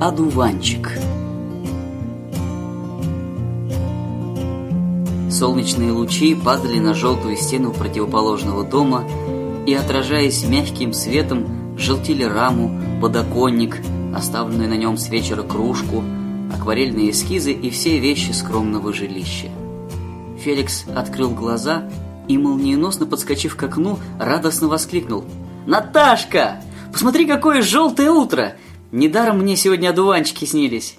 Одуванчик Солнечные лучи падали на желтую стену противоположного дома и, отражаясь мягким светом, желтили раму, подоконник, оставленную на нем с вечера кружку, акварельные эскизы и все вещи скромного жилища. Феликс открыл глаза и, молниеносно подскочив к окну, радостно воскликнул. «Наташка! Посмотри, какое желтое утро! Недаром мне сегодня одуванчики снились!»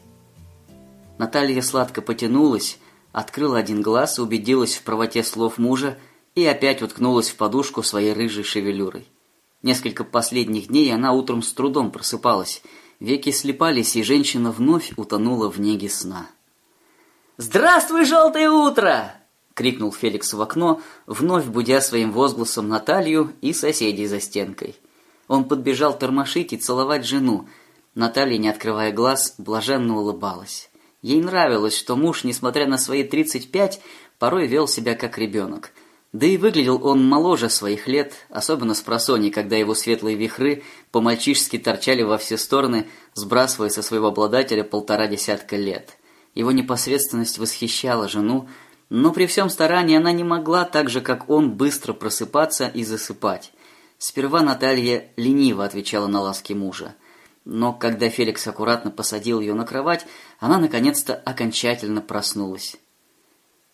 Наталья сладко потянулась, открыла один глаз, убедилась в правоте слов мужа и опять уткнулась в подушку своей рыжей шевелюрой. Несколько последних дней она утром с трудом просыпалась. Веки слепались, и женщина вновь утонула в неге сна. «Здравствуй, желтое утро!» — крикнул Феликс в окно, вновь будя своим возгласом Наталью и соседей за стенкой. Он подбежал тормошить и целовать жену. Наталья, не открывая глаз, блаженно улыбалась. Ей нравилось, что муж, несмотря на свои 35, порой вел себя как ребенок. Да и выглядел он моложе своих лет, особенно с просони, когда его светлые вихры по-мальчишески торчали во все стороны, сбрасывая со своего обладателя полтора десятка лет. Его непосредственность восхищала жену, но при всем старании она не могла так же, как он, быстро просыпаться и засыпать. Сперва Наталья лениво отвечала на ласки мужа. Но когда Феликс аккуратно посадил ее на кровать, она наконец-то окончательно проснулась.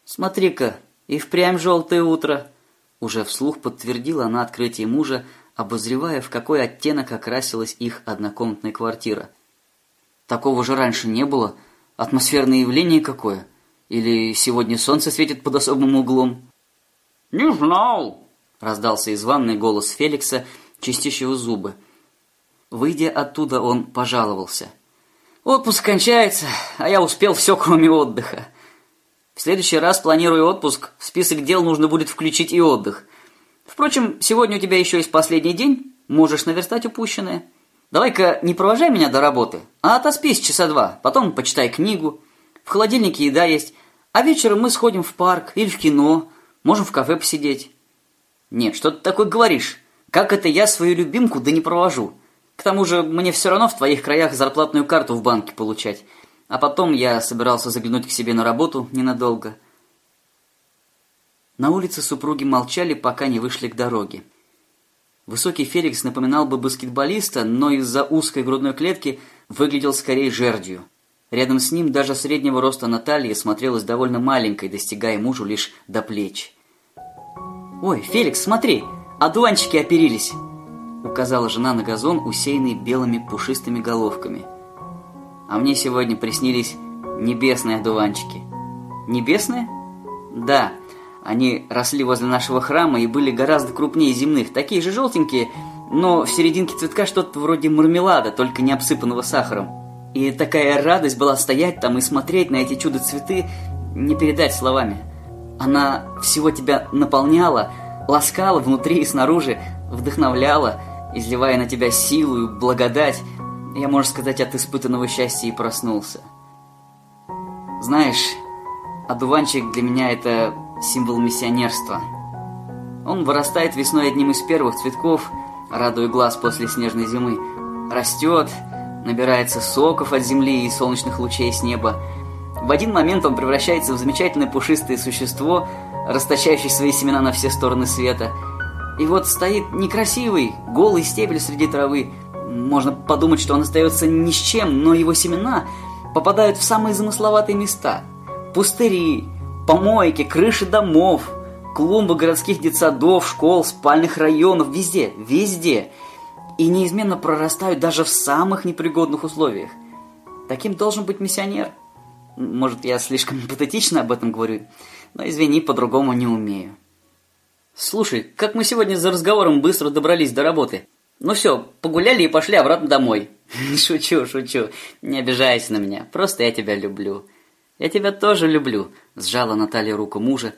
«Смотри-ка, и впрямь желтое утро!» Уже вслух подтвердила она открытие мужа, обозревая, в какой оттенок окрасилась их однокомнатная квартира. «Такого же раньше не было. Атмосферное явление какое? Или сегодня солнце светит под особым углом?» «Не знал!» – раздался из ванной голос Феликса, чистящего зубы. Выйдя оттуда, он пожаловался. «Отпуск кончается, а я успел все, кроме отдыха. В следующий раз, планируя отпуск, в список дел нужно будет включить и отдых. Впрочем, сегодня у тебя еще есть последний день, можешь наверстать упущенное. Давай-ка не провожай меня до работы, а отоспись часа два, потом почитай книгу. В холодильнике еда есть, а вечером мы сходим в парк или в кино, можем в кафе посидеть. Нет, что ты такое говоришь? Как это я свою любимку да не провожу? К тому же мне все равно в твоих краях зарплатную карту в банке получать. А потом я собирался заглянуть к себе на работу ненадолго. На улице супруги молчали, пока не вышли к дороге. Высокий Феликс напоминал бы баскетболиста, но из-за узкой грудной клетки выглядел скорее жердью. Рядом с ним даже среднего роста Наталья смотрелась довольно маленькой, достигая мужу лишь до плеч. «Ой, Феликс, смотри, одуванчики оперились!» Указала жена на газон, усеянный белыми пушистыми головками – а мне сегодня приснились небесные одуванчики. Небесные? Да, они росли возле нашего храма и были гораздо крупнее земных, такие же желтенькие, но в серединке цветка что-то вроде мармелада, только не обсыпанного сахаром. И такая радость была стоять там и смотреть на эти чудо-цветы, не передать словами. Она всего тебя наполняла, ласкала внутри и снаружи, вдохновляла, изливая на тебя силу и благодать, я, можно сказать, от испытанного счастья и проснулся. Знаешь, одуванчик для меня это символ миссионерства. Он вырастает весной одним из первых цветков, радуя глаз после снежной зимы. Растет, набирается соков от земли и солнечных лучей с неба. В один момент он превращается в замечательное пушистое существо, расточающее свои семена на все стороны света. И вот стоит некрасивый, голый стебель среди травы – можно подумать, что он остается ни с чем, но его семена попадают в самые замысловатые места. Пустыри, помойки, крыши домов, клумбы городских детсадов, школ, спальных районов, везде, везде. И неизменно прорастают даже в самых непригодных условиях. Таким должен быть миссионер. Может, я слишком патетично об этом говорю, но извини, по-другому не умею. Слушай, как мы сегодня за разговором быстро добрались до работы. Ну все, погуляли и пошли обратно домой. Шучу, шучу. Не обижайся на меня. Просто я тебя люблю. Я тебя тоже люблю, сжала Наталья руку мужа.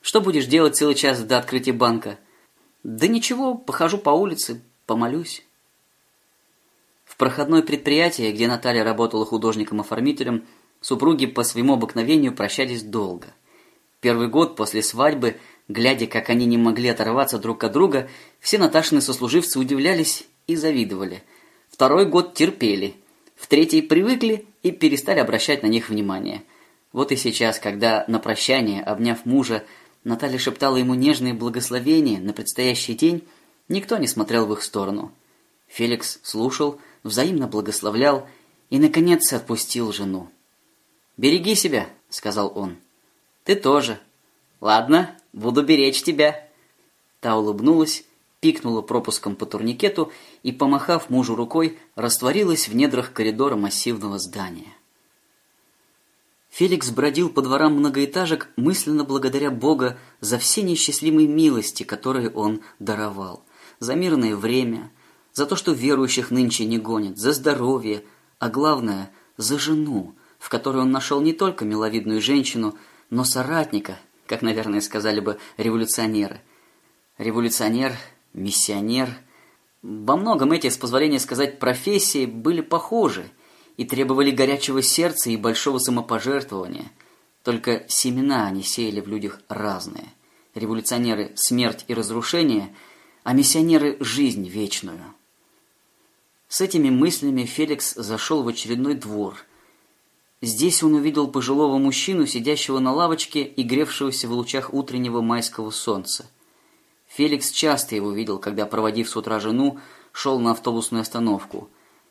Что будешь делать целый час до открытия банка? Да ничего, похожу по улице, помолюсь. В проходное предприятие, где Наталья работала художником-оформителем, супруги по своему обыкновению прощались долго. Первый год после свадьбы – Глядя, как они не могли оторваться друг от друга, все Наташины сослуживцы удивлялись и завидовали. Второй год терпели. В-третьей, привыкли и перестали обращать на них внимание. Вот и сейчас, когда на прощание, обняв мужа, Наталья шептала ему нежные благословения на предстоящий день, никто не смотрел в их сторону. Феликс слушал, взаимно благословлял и, наконец, отпустил жену. «Береги себя», — сказал он. «Ты тоже». «Ладно, буду беречь тебя». Та улыбнулась, пикнула пропуском по турникету и, помахав мужу рукой, растворилась в недрах коридора массивного здания. Феликс бродил по дворам многоэтажек, мысленно благодаря Бога за все несчастливые милости, которые он даровал, за мирное время, за то, что верующих нынче не гонит, за здоровье, а главное, за жену, в которой он нашел не только миловидную женщину, но соратника, как, наверное, сказали бы революционеры. Революционер, миссионер. Во многом эти, с позволения сказать, профессии были похожи и требовали горячего сердца и большого самопожертвования. Только семена они сеяли в людях разные. Революционеры – смерть и разрушение, а миссионеры – жизнь вечную. С этими мыслями Феликс зашел в очередной двор – Здесь он увидел пожилого мужчину, сидящего на лавочке и гревшегося в лучах утреннего майского солнца. Феликс часто его видел, когда, проводив с утра жену, шел на автобусную остановку.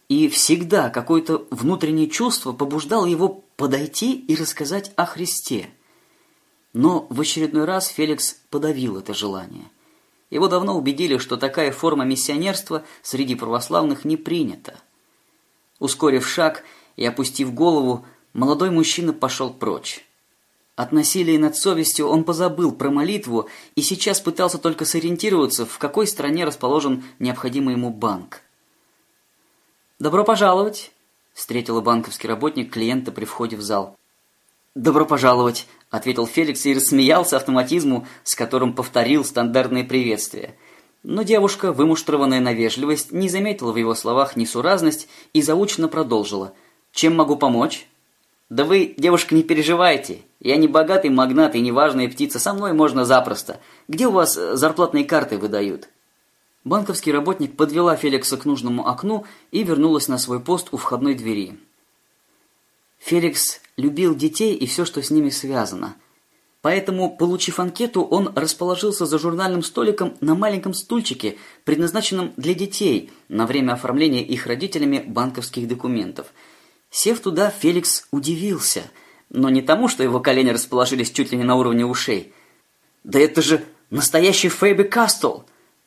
И всегда какое-то внутреннее чувство побуждало его подойти и рассказать о Христе. Но в очередной раз Феликс подавил это желание. Его давно убедили, что такая форма миссионерства среди православных не принята. Ускорив шаг и опустив голову, молодой мужчина пошел прочь. От насилия над совестью он позабыл про молитву и сейчас пытался только сориентироваться, в какой стране расположен необходимый ему банк. «Добро пожаловать!» – встретила банковский работник клиента при входе в зал. «Добро пожаловать!» – ответил Феликс и рассмеялся автоматизму, с которым повторил стандартное приветствие. Но девушка, вымуштрованная на вежливость, не заметила в его словах несуразность и заучно продолжила. «Чем могу помочь?» «Да вы, девушка, не переживайте. Я не богатый магнат и не важная птица. Со мной можно запросто. Где у вас э, зарплатные карты выдают?» Банковский работник подвела Феликса к нужному окну и вернулась на свой пост у входной двери. Феликс любил детей и все, что с ними связано. Поэтому, получив анкету, он расположился за журнальным столиком на маленьком стульчике, предназначенном для детей, на время оформления их родителями банковских документов – Сев туда, Феликс удивился, но не тому, что его колени расположились чуть ли не на уровне ушей. Да это же настоящий Фэби Кастл!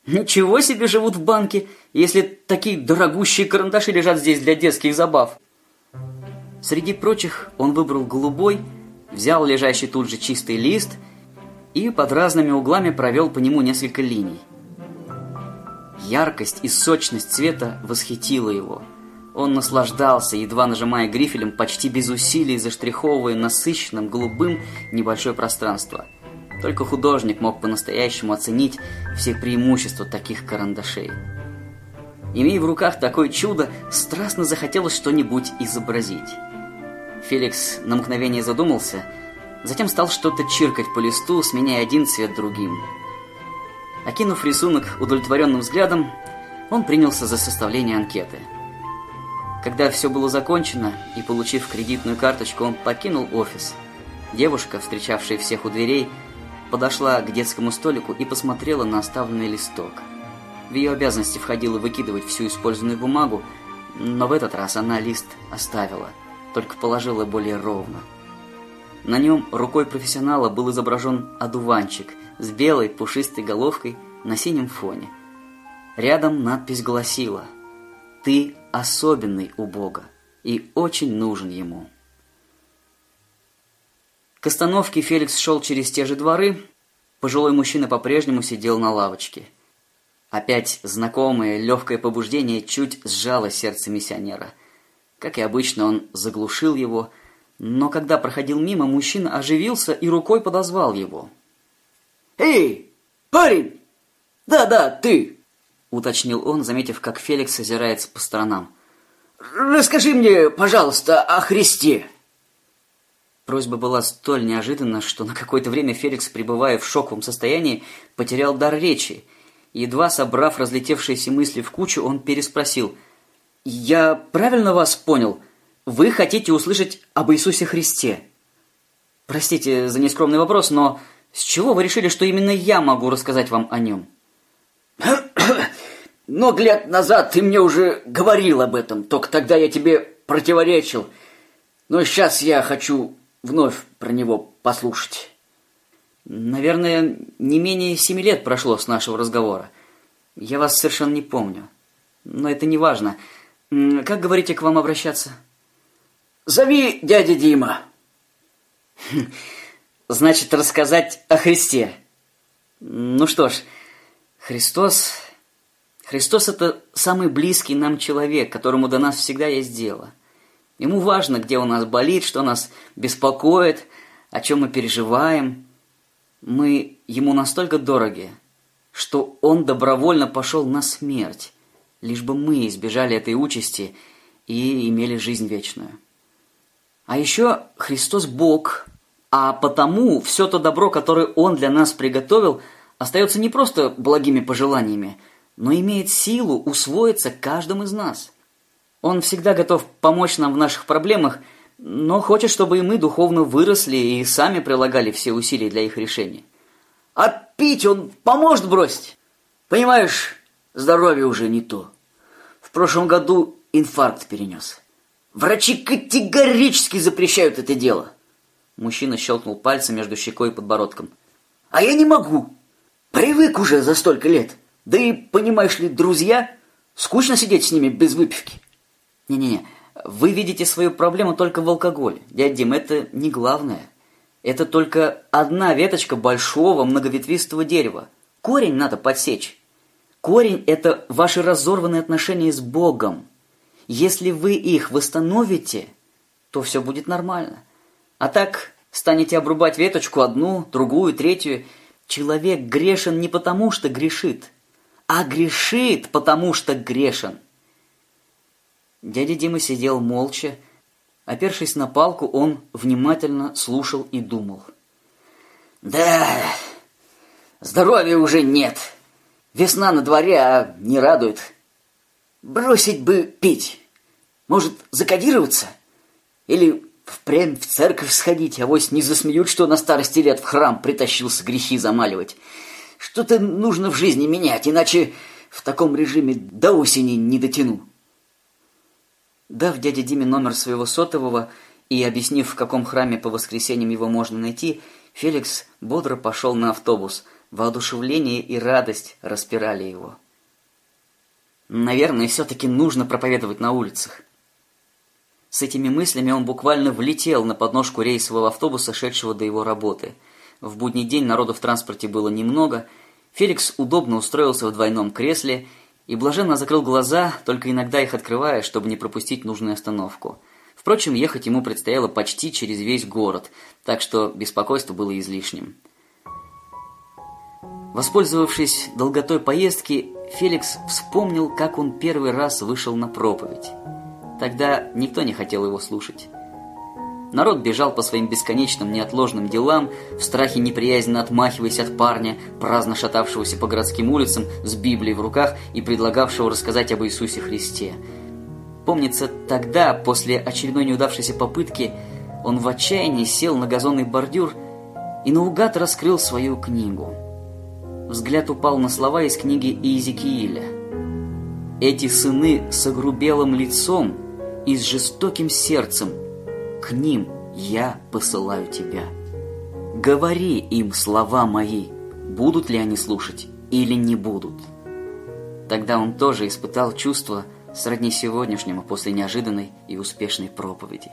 Ничего себе живут в банке, если такие дорогущие карандаши лежат здесь для детских забав. Среди прочих он выбрал голубой, взял лежащий тут же чистый лист и под разными углами провел по нему несколько линий. Яркость и сочность цвета восхитила его – он наслаждался, едва нажимая грифелем, почти без усилий заштриховывая насыщенным голубым небольшое пространство. Только художник мог по-настоящему оценить все преимущества таких карандашей. Имея в руках такое чудо, страстно захотелось что-нибудь изобразить. Феликс на мгновение задумался, затем стал что-то чиркать по листу, сменяя один цвет другим. Окинув рисунок удовлетворенным взглядом, он принялся за составление анкеты – когда все было закончено и получив кредитную карточку, он покинул офис. Девушка, встречавшая всех у дверей, подошла к детскому столику и посмотрела на оставленный листок. В ее обязанности входило выкидывать всю использованную бумагу, но в этот раз она лист оставила, только положила более ровно. На нем рукой профессионала был изображен одуванчик с белой пушистой головкой на синем фоне. Рядом надпись гласила «Ты особенный у Бога и очень нужен Ему. К остановке Феликс шел через те же дворы. Пожилой мужчина по-прежнему сидел на лавочке. Опять знакомое легкое побуждение чуть сжало сердце миссионера. Как и обычно, он заглушил его, но когда проходил мимо, мужчина оживился и рукой подозвал его. «Эй, парень! Да-да, ты!» Уточнил он, заметив, как Феликс озирается по сторонам. «Расскажи мне, пожалуйста, о Христе!» Просьба была столь неожиданна, что на какое-то время Феликс, пребывая в шоковом состоянии, потерял дар речи. Едва собрав разлетевшиеся мысли в кучу, он переспросил. Я правильно вас понял? Вы хотите услышать об Иисусе Христе? Простите за нескромный вопрос, но с чего вы решили, что именно я могу рассказать вам о нем? Много лет назад ты мне уже говорил об этом, только тогда я тебе противоречил. Но сейчас я хочу вновь про него послушать. Наверное, не менее семи лет прошло с нашего разговора. Я вас совершенно не помню. Но это не важно. Как говорите к вам обращаться? Зови дядя Дима. Значит, рассказать о Христе. Ну что ж, Христос... Христос – это самый близкий нам человек, которому до нас всегда есть дело. Ему важно, где у нас болит, что нас беспокоит, о чем мы переживаем. Мы ему настолько дороги, что он добровольно пошел на смерть, лишь бы мы избежали этой участи и имели жизнь вечную. А еще Христос Бог, а потому все то добро, которое Он для нас приготовил, остается не просто благими пожеланиями, но имеет силу усвоиться каждым из нас. Он всегда готов помочь нам в наших проблемах, но хочет, чтобы и мы духовно выросли и сами прилагали все усилия для их решения. А пить он поможет бросить? Понимаешь, здоровье уже не то. В прошлом году инфаркт перенес. Врачи категорически запрещают это дело. Мужчина щелкнул пальцем между щекой и подбородком. А я не могу. Привык уже за столько лет. Да и, понимаешь ли, друзья, скучно сидеть с ними без выпивки. Не-не-не, вы видите свою проблему только в алкоголе. Дядя Дим, это не главное. Это только одна веточка большого многоветвистого дерева. Корень надо подсечь. Корень – это ваши разорванные отношения с Богом. Если вы их восстановите, то все будет нормально. А так станете обрубать веточку одну, другую, третью. Человек грешен не потому, что грешит, а грешит, потому что грешен. Дядя Дима сидел молча, Опершись на палку, он внимательно слушал и думал. «Да, здоровья уже нет. Весна на дворе, а не радует. Бросить бы пить. Может, закодироваться? Или впрямь в церковь сходить, а вось не засмеют, что на старости лет в храм притащился грехи замаливать. Что-то нужно в жизни менять, иначе в таком режиме до осени не дотяну». Дав дяде Диме номер своего сотового и объяснив, в каком храме по воскресеньям его можно найти, Феликс бодро пошел на автобус. Воодушевление и радость распирали его. Наверное, все-таки нужно проповедовать на улицах. С этими мыслями он буквально влетел на подножку рейсового автобуса, шедшего до его работы. В будний день народу в транспорте было немного. Феликс удобно устроился в двойном кресле и блаженно закрыл глаза, только иногда их открывая, чтобы не пропустить нужную остановку. Впрочем, ехать ему предстояло почти через весь город, так что беспокойство было излишним. Воспользовавшись долготой поездки, Феликс вспомнил, как он первый раз вышел на проповедь. Тогда никто не хотел его слушать. Народ бежал по своим бесконечным неотложным делам, в страхе неприязненно отмахиваясь от парня, праздно шатавшегося по городским улицам с Библией в руках и предлагавшего рассказать об Иисусе Христе. Помнится, тогда, после очередной неудавшейся попытки, он в отчаянии сел на газонный бордюр и наугад раскрыл свою книгу. Взгляд упал на слова из книги Иезекииля. «Эти сыны с огрубелым лицом и с жестоким сердцем – к ним я посылаю тебя. Говори им слова мои, будут ли они слушать или не будут. Тогда он тоже испытал чувство сродни сегодняшнему после неожиданной и успешной проповеди.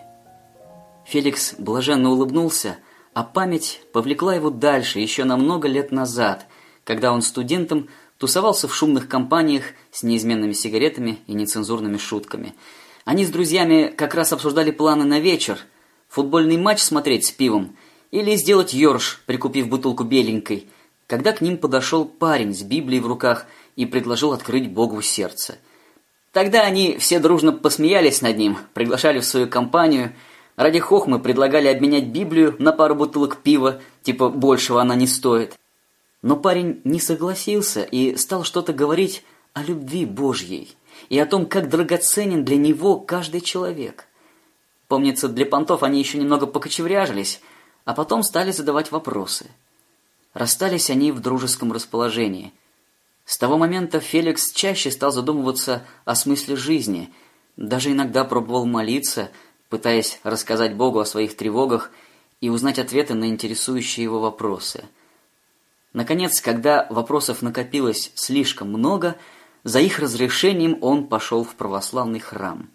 Феликс блаженно улыбнулся, а память повлекла его дальше, еще на много лет назад, когда он студентом тусовался в шумных компаниях с неизменными сигаретами и нецензурными шутками – они с друзьями как раз обсуждали планы на вечер, футбольный матч смотреть с пивом или сделать ёрш, прикупив бутылку беленькой, когда к ним подошел парень с Библией в руках и предложил открыть Богу сердце. Тогда они все дружно посмеялись над ним, приглашали в свою компанию. Ради хохмы предлагали обменять Библию на пару бутылок пива, типа большего она не стоит. Но парень не согласился и стал что-то говорить о любви Божьей. И о том, как драгоценен для него каждый человек. Помнится, для понтов они еще немного покочевряжились, а потом стали задавать вопросы. Расстались они в дружеском расположении. С того момента Феликс чаще стал задумываться о смысле жизни, даже иногда пробовал молиться, пытаясь рассказать Богу о своих тревогах и узнать ответы на интересующие его вопросы. Наконец, когда вопросов накопилось слишком много, за их разрешением он пошел в православный храм.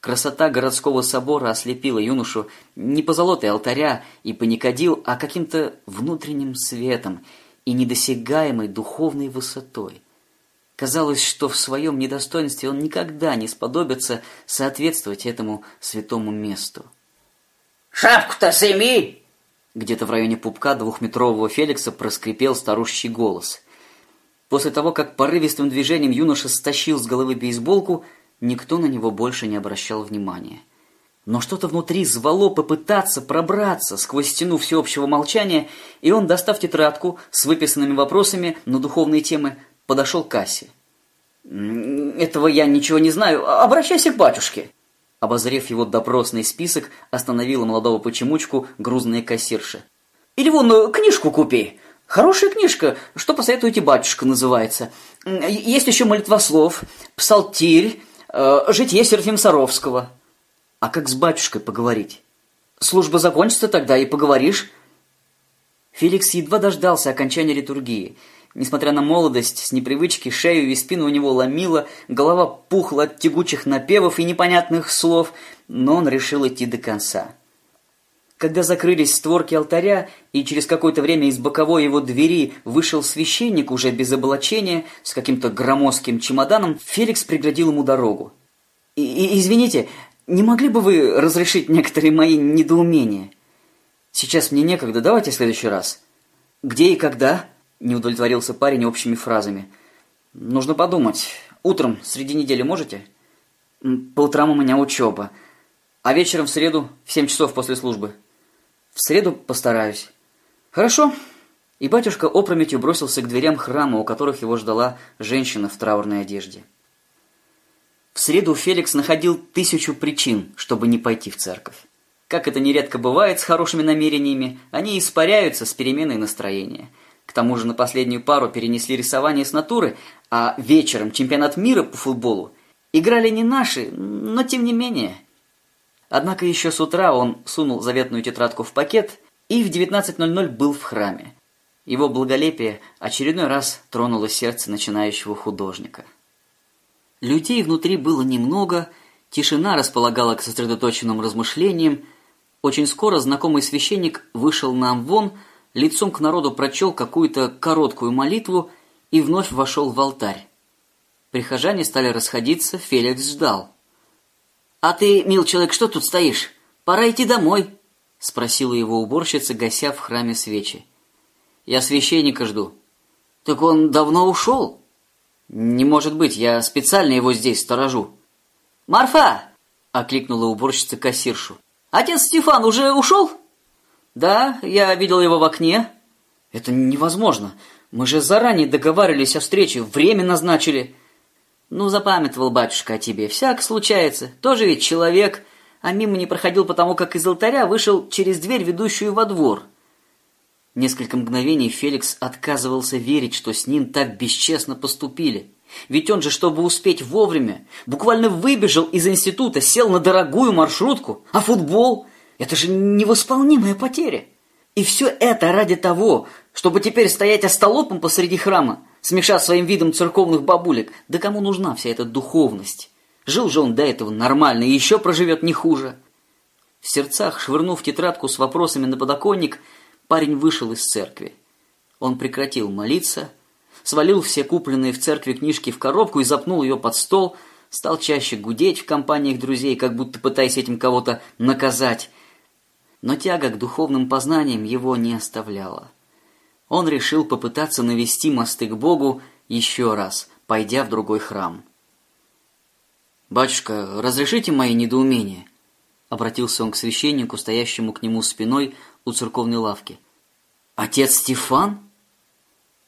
Красота городского собора ослепила юношу не по золотой алтаря и по никодил, а каким-то внутренним светом и недосягаемой духовной высотой. Казалось, что в своем недостоинстве он никогда не сподобится соответствовать этому святому месту. «Шапку-то сними!» Где-то в районе пупка двухметрового Феликса проскрипел старущий голос. После того, как порывистым движением юноша стащил с головы бейсболку, никто на него больше не обращал внимания. Но что-то внутри звало попытаться пробраться сквозь стену всеобщего молчания, и он, достав тетрадку с выписанными вопросами на духовные темы, подошел к кассе. «Этого я ничего не знаю. Обращайся к батюшке!» Обозрев его допросный список, остановила молодого почемучку грузная кассирша. «Или вон э, книжку купи. Хорошая книжка. Что посоветуете, батюшка, называется. Есть еще молитвослов, псалтирь, э, житие Серафим Саровского». «А как с батюшкой поговорить?» «Служба закончится тогда, и поговоришь». Феликс едва дождался окончания литургии – Несмотря на молодость, с непривычки шею и спину у него ломило, голова пухла от тягучих напевов и непонятных слов, но он решил идти до конца. Когда закрылись створки алтаря, и через какое-то время из боковой его двери вышел священник уже без облачения, с каким-то громоздким чемоданом, Феликс преградил ему дорогу. И, и, «Извините, не могли бы вы разрешить некоторые мои недоумения? Сейчас мне некогда, давайте в следующий раз». «Где и когда?» Не удовлетворился парень общими фразами. «Нужно подумать. Утром, среди недели можете?» «По утрам у меня учеба. А вечером в среду в семь часов после службы?» «В среду постараюсь». «Хорошо». И батюшка опрометью бросился к дверям храма, у которых его ждала женщина в траурной одежде. В среду Феликс находил тысячу причин, чтобы не пойти в церковь. Как это нередко бывает с хорошими намерениями, они испаряются с переменой настроения – к тому же на последнюю пару перенесли рисование с натуры, а вечером чемпионат мира по футболу. Играли не наши, но тем не менее. Однако еще с утра он сунул заветную тетрадку в пакет и в 19.00 был в храме. Его благолепие очередной раз тронуло сердце начинающего художника. Людей внутри было немного, тишина располагала к сосредоточенным размышлениям. Очень скоро знакомый священник вышел на амвон, лицом к народу прочел какую-то короткую молитву и вновь вошел в алтарь. Прихожане стали расходиться, Феликс ждал. «А ты, мил человек, что тут стоишь? Пора идти домой», — спросила его уборщица, гася в храме свечи. «Я священника жду». «Так он давно ушел?» «Не может быть, я специально его здесь сторожу». «Марфа!» — окликнула уборщица кассиршу. «Отец Стефан уже ушел?» «Да, я видел его в окне». «Это невозможно. Мы же заранее договаривались о встрече, время назначили». «Ну, запамятовал батюшка о тебе. Всяк случается. Тоже ведь человек. А мимо не проходил потому, как из алтаря вышел через дверь, ведущую во двор». Несколько мгновений Феликс отказывался верить, что с ним так бесчестно поступили. Ведь он же, чтобы успеть вовремя, буквально выбежал из института, сел на дорогую маршрутку, а футбол это же невосполнимая потеря. И все это ради того, чтобы теперь стоять остолопом посреди храма, смеша своим видом церковных бабулек. Да кому нужна вся эта духовность? Жил же он до этого нормально и еще проживет не хуже. В сердцах, швырнув тетрадку с вопросами на подоконник, парень вышел из церкви. Он прекратил молиться, свалил все купленные в церкви книжки в коробку и запнул ее под стол, стал чаще гудеть в компаниях друзей, как будто пытаясь этим кого-то наказать, но тяга к духовным познаниям его не оставляла. Он решил попытаться навести мосты к Богу еще раз, пойдя в другой храм. «Батюшка, разрешите мои недоумения?» Обратился он к священнику, стоящему к нему спиной у церковной лавки. «Отец Стефан?»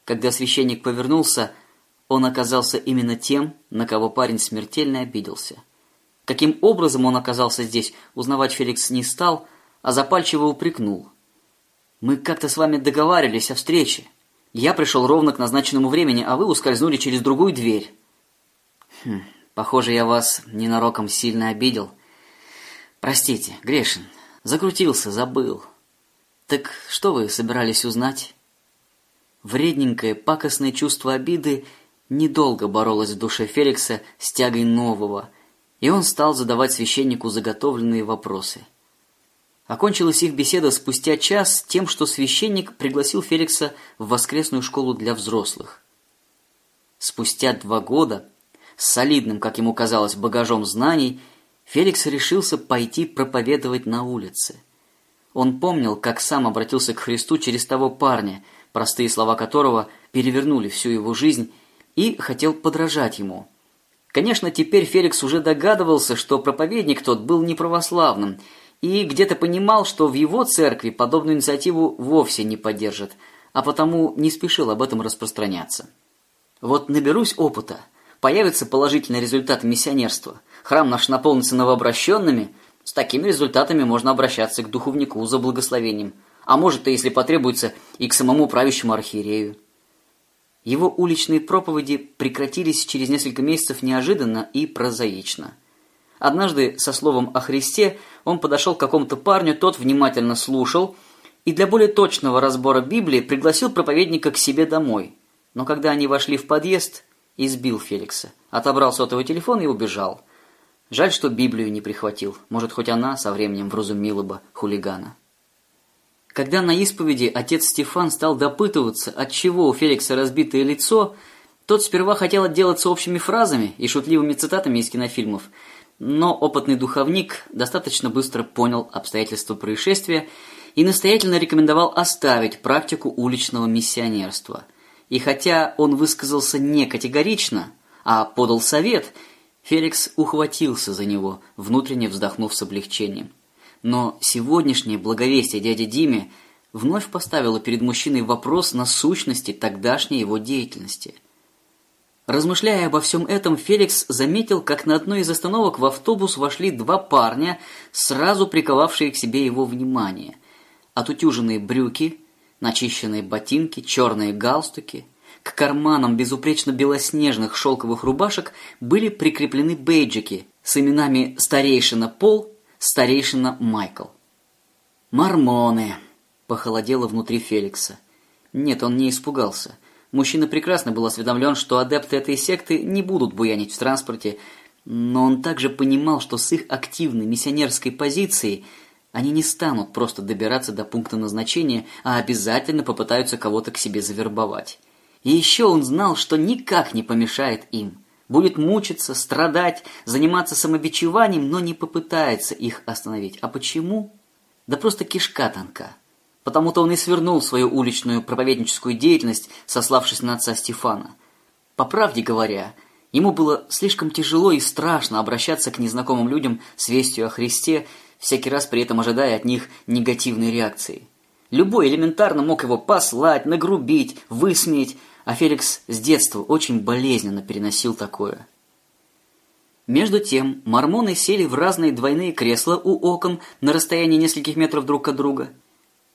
Когда священник повернулся, Он оказался именно тем, на кого парень смертельно обиделся. Каким образом он оказался здесь, узнавать Феликс не стал, а запальчиво упрекнул. «Мы как-то с вами договаривались о встрече. Я пришел ровно к назначенному времени, а вы ускользнули через другую дверь». «Хм, похоже, я вас ненароком сильно обидел. Простите, грешен. Закрутился, забыл. Так что вы собирались узнать?» Вредненькое, пакостное чувство обиды недолго боролось в душе Феликса с тягой нового, и он стал задавать священнику заготовленные вопросы. Окончилась их беседа спустя час тем, что священник пригласил Феликса в воскресную школу для взрослых. Спустя два года, с солидным, как ему казалось, багажом знаний, Феликс решился пойти проповедовать на улице. Он помнил, как сам обратился к Христу через того парня, простые слова которого перевернули всю его жизнь, и хотел подражать ему. Конечно, теперь Феликс уже догадывался, что проповедник тот был неправославным – и где-то понимал, что в его церкви подобную инициативу вовсе не поддержат, а потому не спешил об этом распространяться. Вот наберусь опыта, появятся положительные результаты миссионерства, храм наш наполнится новообращенными, с такими результатами можно обращаться к духовнику за благословением, а может, и если потребуется, и к самому правящему архиерею. Его уличные проповеди прекратились через несколько месяцев неожиданно и прозаично – Однажды со словом о Христе он подошел к какому-то парню, тот внимательно слушал и для более точного разбора Библии пригласил проповедника к себе домой. Но когда они вошли в подъезд, избил Феликса, отобрал сотовый телефон и убежал. Жаль, что Библию не прихватил. Может, хоть она со временем вразумила бы хулигана. Когда на исповеди отец Стефан стал допытываться, от чего у Феликса разбитое лицо, тот сперва хотел отделаться общими фразами и шутливыми цитатами из кинофильмов – но опытный духовник достаточно быстро понял обстоятельства происшествия и настоятельно рекомендовал оставить практику уличного миссионерства. И хотя он высказался не категорично, а подал совет, Феликс ухватился за него, внутренне вздохнув с облегчением. Но сегодняшнее благовестие дяди Диме вновь поставило перед мужчиной вопрос насущности тогдашней его деятельности – Размышляя обо всем этом, Феликс заметил, как на одной из остановок в автобус вошли два парня, сразу приковавшие к себе его внимание. Отутюженные брюки, начищенные ботинки, черные галстуки. К карманам безупречно белоснежных шелковых рубашек были прикреплены бейджики с именами «Старейшина Пол», «Старейшина Майкл». «Мормоны!» – похолодело внутри Феликса. Нет, он не испугался – Мужчина прекрасно был осведомлен, что адепты этой секты не будут буянить в транспорте, но он также понимал, что с их активной миссионерской позицией они не станут просто добираться до пункта назначения, а обязательно попытаются кого-то к себе завербовать. И еще он знал, что никак не помешает им. Будет мучиться, страдать, заниматься самобичеванием, но не попытается их остановить. А почему? Да просто кишка тонка. Потому-то он и свернул свою уличную проповедническую деятельность, сославшись на отца Стефана. По правде говоря, ему было слишком тяжело и страшно обращаться к незнакомым людям с вестью о Христе, всякий раз при этом ожидая от них негативной реакции. Любой элементарно мог его послать, нагрубить, высмеять, а Феликс с детства очень болезненно переносил такое. Между тем, мормоны сели в разные двойные кресла у окон на расстоянии нескольких метров друг от друга –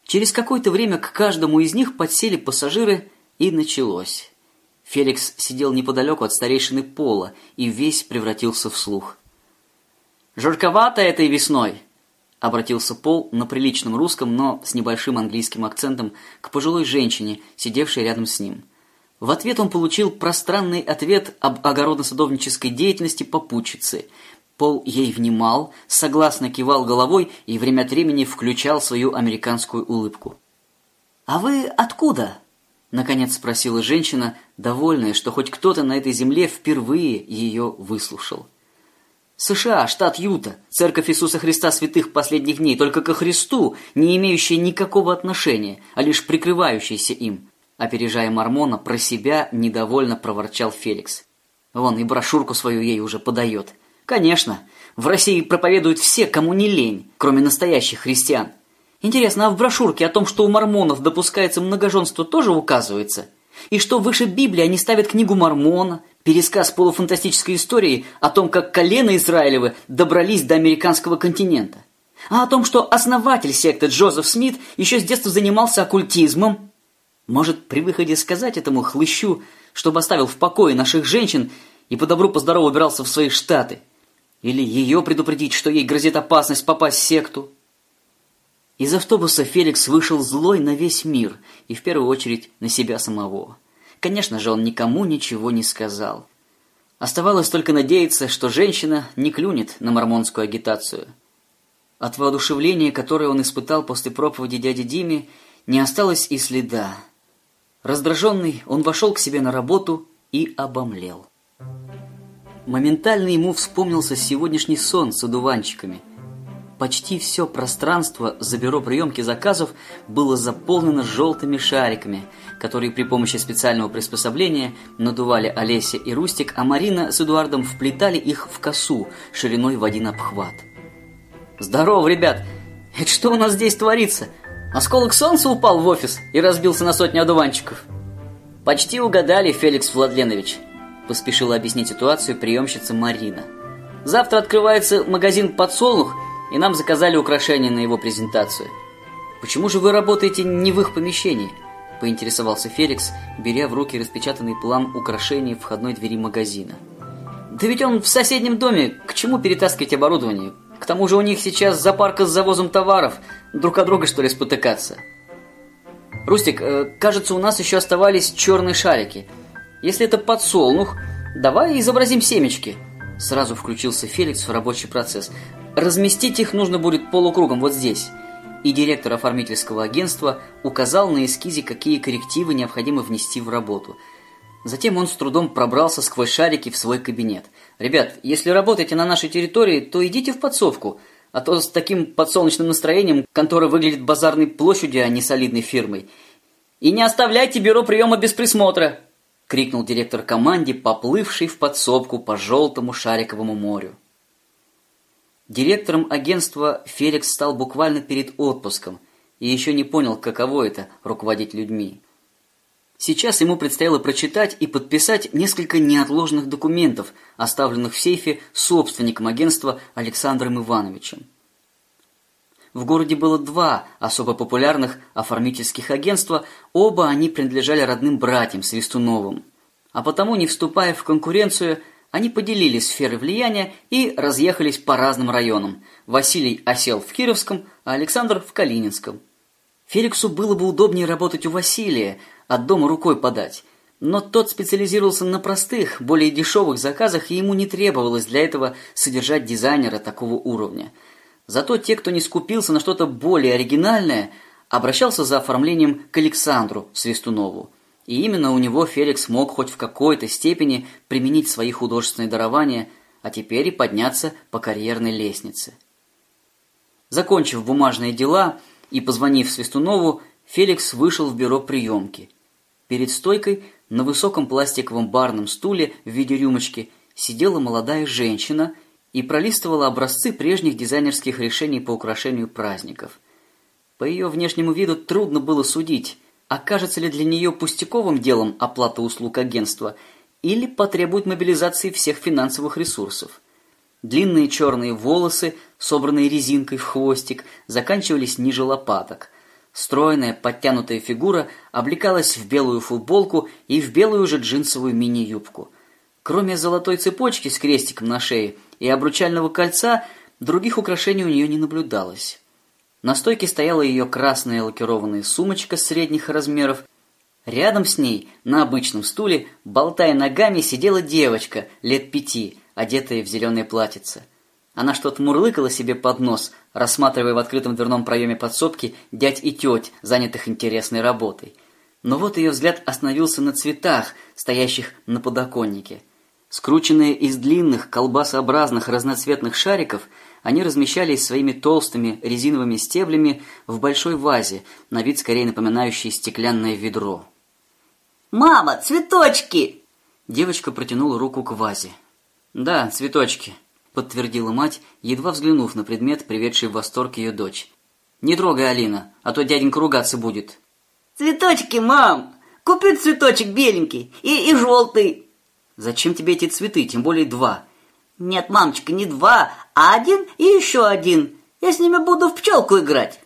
Через какое-то время к каждому из них подсели пассажиры, и началось. Феликс сидел неподалеку от старейшины Пола и весь превратился в слух. «Жарковато этой весной!» — обратился Пол на приличном русском, но с небольшим английским акцентом к пожилой женщине, сидевшей рядом с ним. В ответ он получил пространный ответ об огородно-садовнической деятельности попутчицы — Пол ей внимал, согласно кивал головой и время от времени включал свою американскую улыбку. «А вы откуда?» – наконец спросила женщина, довольная, что хоть кто-то на этой земле впервые ее выслушал. США, штат Юта, Церковь Иисуса Христа Святых Последних Дней, только ко Христу, не имеющая никакого отношения, а лишь прикрывающаяся им. Опережая Мормона, про себя недовольно проворчал Феликс. Вон и брошюрку свою ей уже подает. Конечно, в России проповедуют все, кому не лень, кроме настоящих христиан. Интересно, а в брошюрке о том, что у мормонов допускается многоженство, тоже указывается? И что выше Библии они ставят книгу Мормона, пересказ полуфантастической истории о том, как колено Израилевы добрались до американского континента. А о том, что основатель секты Джозеф Смит еще с детства занимался оккультизмом. Может, при выходе сказать этому хлыщу, чтобы оставил в покое наших женщин и по добру по убирался в свои штаты. Или ее предупредить, что ей грозит опасность попасть в секту. Из автобуса Феликс вышел злой на весь мир и в первую очередь на себя самого. Конечно же, он никому ничего не сказал. Оставалось только надеяться, что женщина не клюнет на мормонскую агитацию. От воодушевления, которое он испытал после проповеди дяди Диме, не осталось и следа. Раздраженный, он вошел к себе на работу и обомлел. Моментально ему вспомнился сегодняшний сон с одуванчиками. Почти все пространство за бюро приемки заказов было заполнено желтыми шариками, которые при помощи специального приспособления надували Олеся и Рустик, а Марина с Эдуардом вплетали их в косу шириной в один обхват. «Здорово, ребят! Это что у нас здесь творится? Осколок солнца упал в офис и разбился на сотню одуванчиков?» «Почти угадали, Феликс Владленович», – поспешила объяснить ситуацию приемщица Марина. «Завтра открывается магазин «Подсолнух», и нам заказали украшения на его презентацию. Почему же вы работаете не в их помещении?» – поинтересовался Феликс, беря в руки распечатанный план украшений входной двери магазина. «Да ведь он в соседнем доме, к чему перетаскивать оборудование? К тому же у них сейчас запарка с завозом товаров, друг от друга что ли спотыкаться?» «Рустик, э, кажется, у нас еще оставались черные шарики – если это подсолнух, давай изобразим семечки. Сразу включился Феликс в рабочий процесс. Разместить их нужно будет полукругом вот здесь. И директор оформительского агентства указал на эскизе, какие коррективы необходимо внести в работу. Затем он с трудом пробрался сквозь шарики в свой кабинет. «Ребят, если работаете на нашей территории, то идите в подсовку, а то с таким подсолнечным настроением контора выглядит базарной площадью, а не солидной фирмой. И не оставляйте бюро приема без присмотра!» Крикнул директор команде, поплывший в подсобку по желтому шариковому морю. Директором агентства Феликс стал буквально перед отпуском и еще не понял, каково это – руководить людьми. Сейчас ему предстояло прочитать и подписать несколько неотложных документов, оставленных в сейфе собственником агентства Александром Ивановичем. В городе было два особо популярных оформительских агентства, оба они принадлежали родным братьям Свистуновым. А потому, не вступая в конкуренцию, они поделили сферы влияния и разъехались по разным районам. Василий осел в Кировском, а Александр в Калининском. Феликсу было бы удобнее работать у Василия, от дома рукой подать. Но тот специализировался на простых, более дешевых заказах, и ему не требовалось для этого содержать дизайнера такого уровня – Зато те, кто не скупился на что-то более оригинальное, обращался за оформлением к Александру Свистунову. И именно у него Феликс мог хоть в какой-то степени применить свои художественные дарования, а теперь и подняться по карьерной лестнице. Закончив бумажные дела и позвонив Свистунову, Феликс вышел в бюро приемки. Перед стойкой на высоком пластиковом барном стуле в виде рюмочки сидела молодая женщина и пролистывала образцы прежних дизайнерских решений по украшению праздников. По ее внешнему виду трудно было судить, окажется ли для нее пустяковым делом оплата услуг агентства или потребует мобилизации всех финансовых ресурсов. Длинные черные волосы, собранные резинкой в хвостик, заканчивались ниже лопаток. Стройная, подтянутая фигура облекалась в белую футболку и в белую же джинсовую мини-юбку. Кроме золотой цепочки с крестиком на шее – и обручального кольца других украшений у нее не наблюдалось. На стойке стояла ее красная лакированная сумочка средних размеров. Рядом с ней, на обычном стуле, болтая ногами, сидела девочка лет пяти, одетая в зеленое платьице. Она что-то мурлыкала себе под нос, рассматривая в открытом дверном проеме подсобки дядь и теть, занятых интересной работой. Но вот ее взгляд остановился на цветах, стоящих на подоконнике – Скрученные из длинных, колбасообразных разноцветных шариков, они размещались своими толстыми резиновыми стеблями в большой вазе, на вид скорее напоминающей стеклянное ведро. «Мама, цветочки!» Девочка протянула руку к вазе. «Да, цветочки», — подтвердила мать, едва взглянув на предмет, приведший в восторг ее дочь. «Не трогай, Алина, а то дяденька ругаться будет». «Цветочки, мам! купи цветочек беленький и, и желтый. Зачем тебе эти цветы, тем более два? Нет, мамочка, не два, а один и еще один. Я с ними буду в пчелку играть.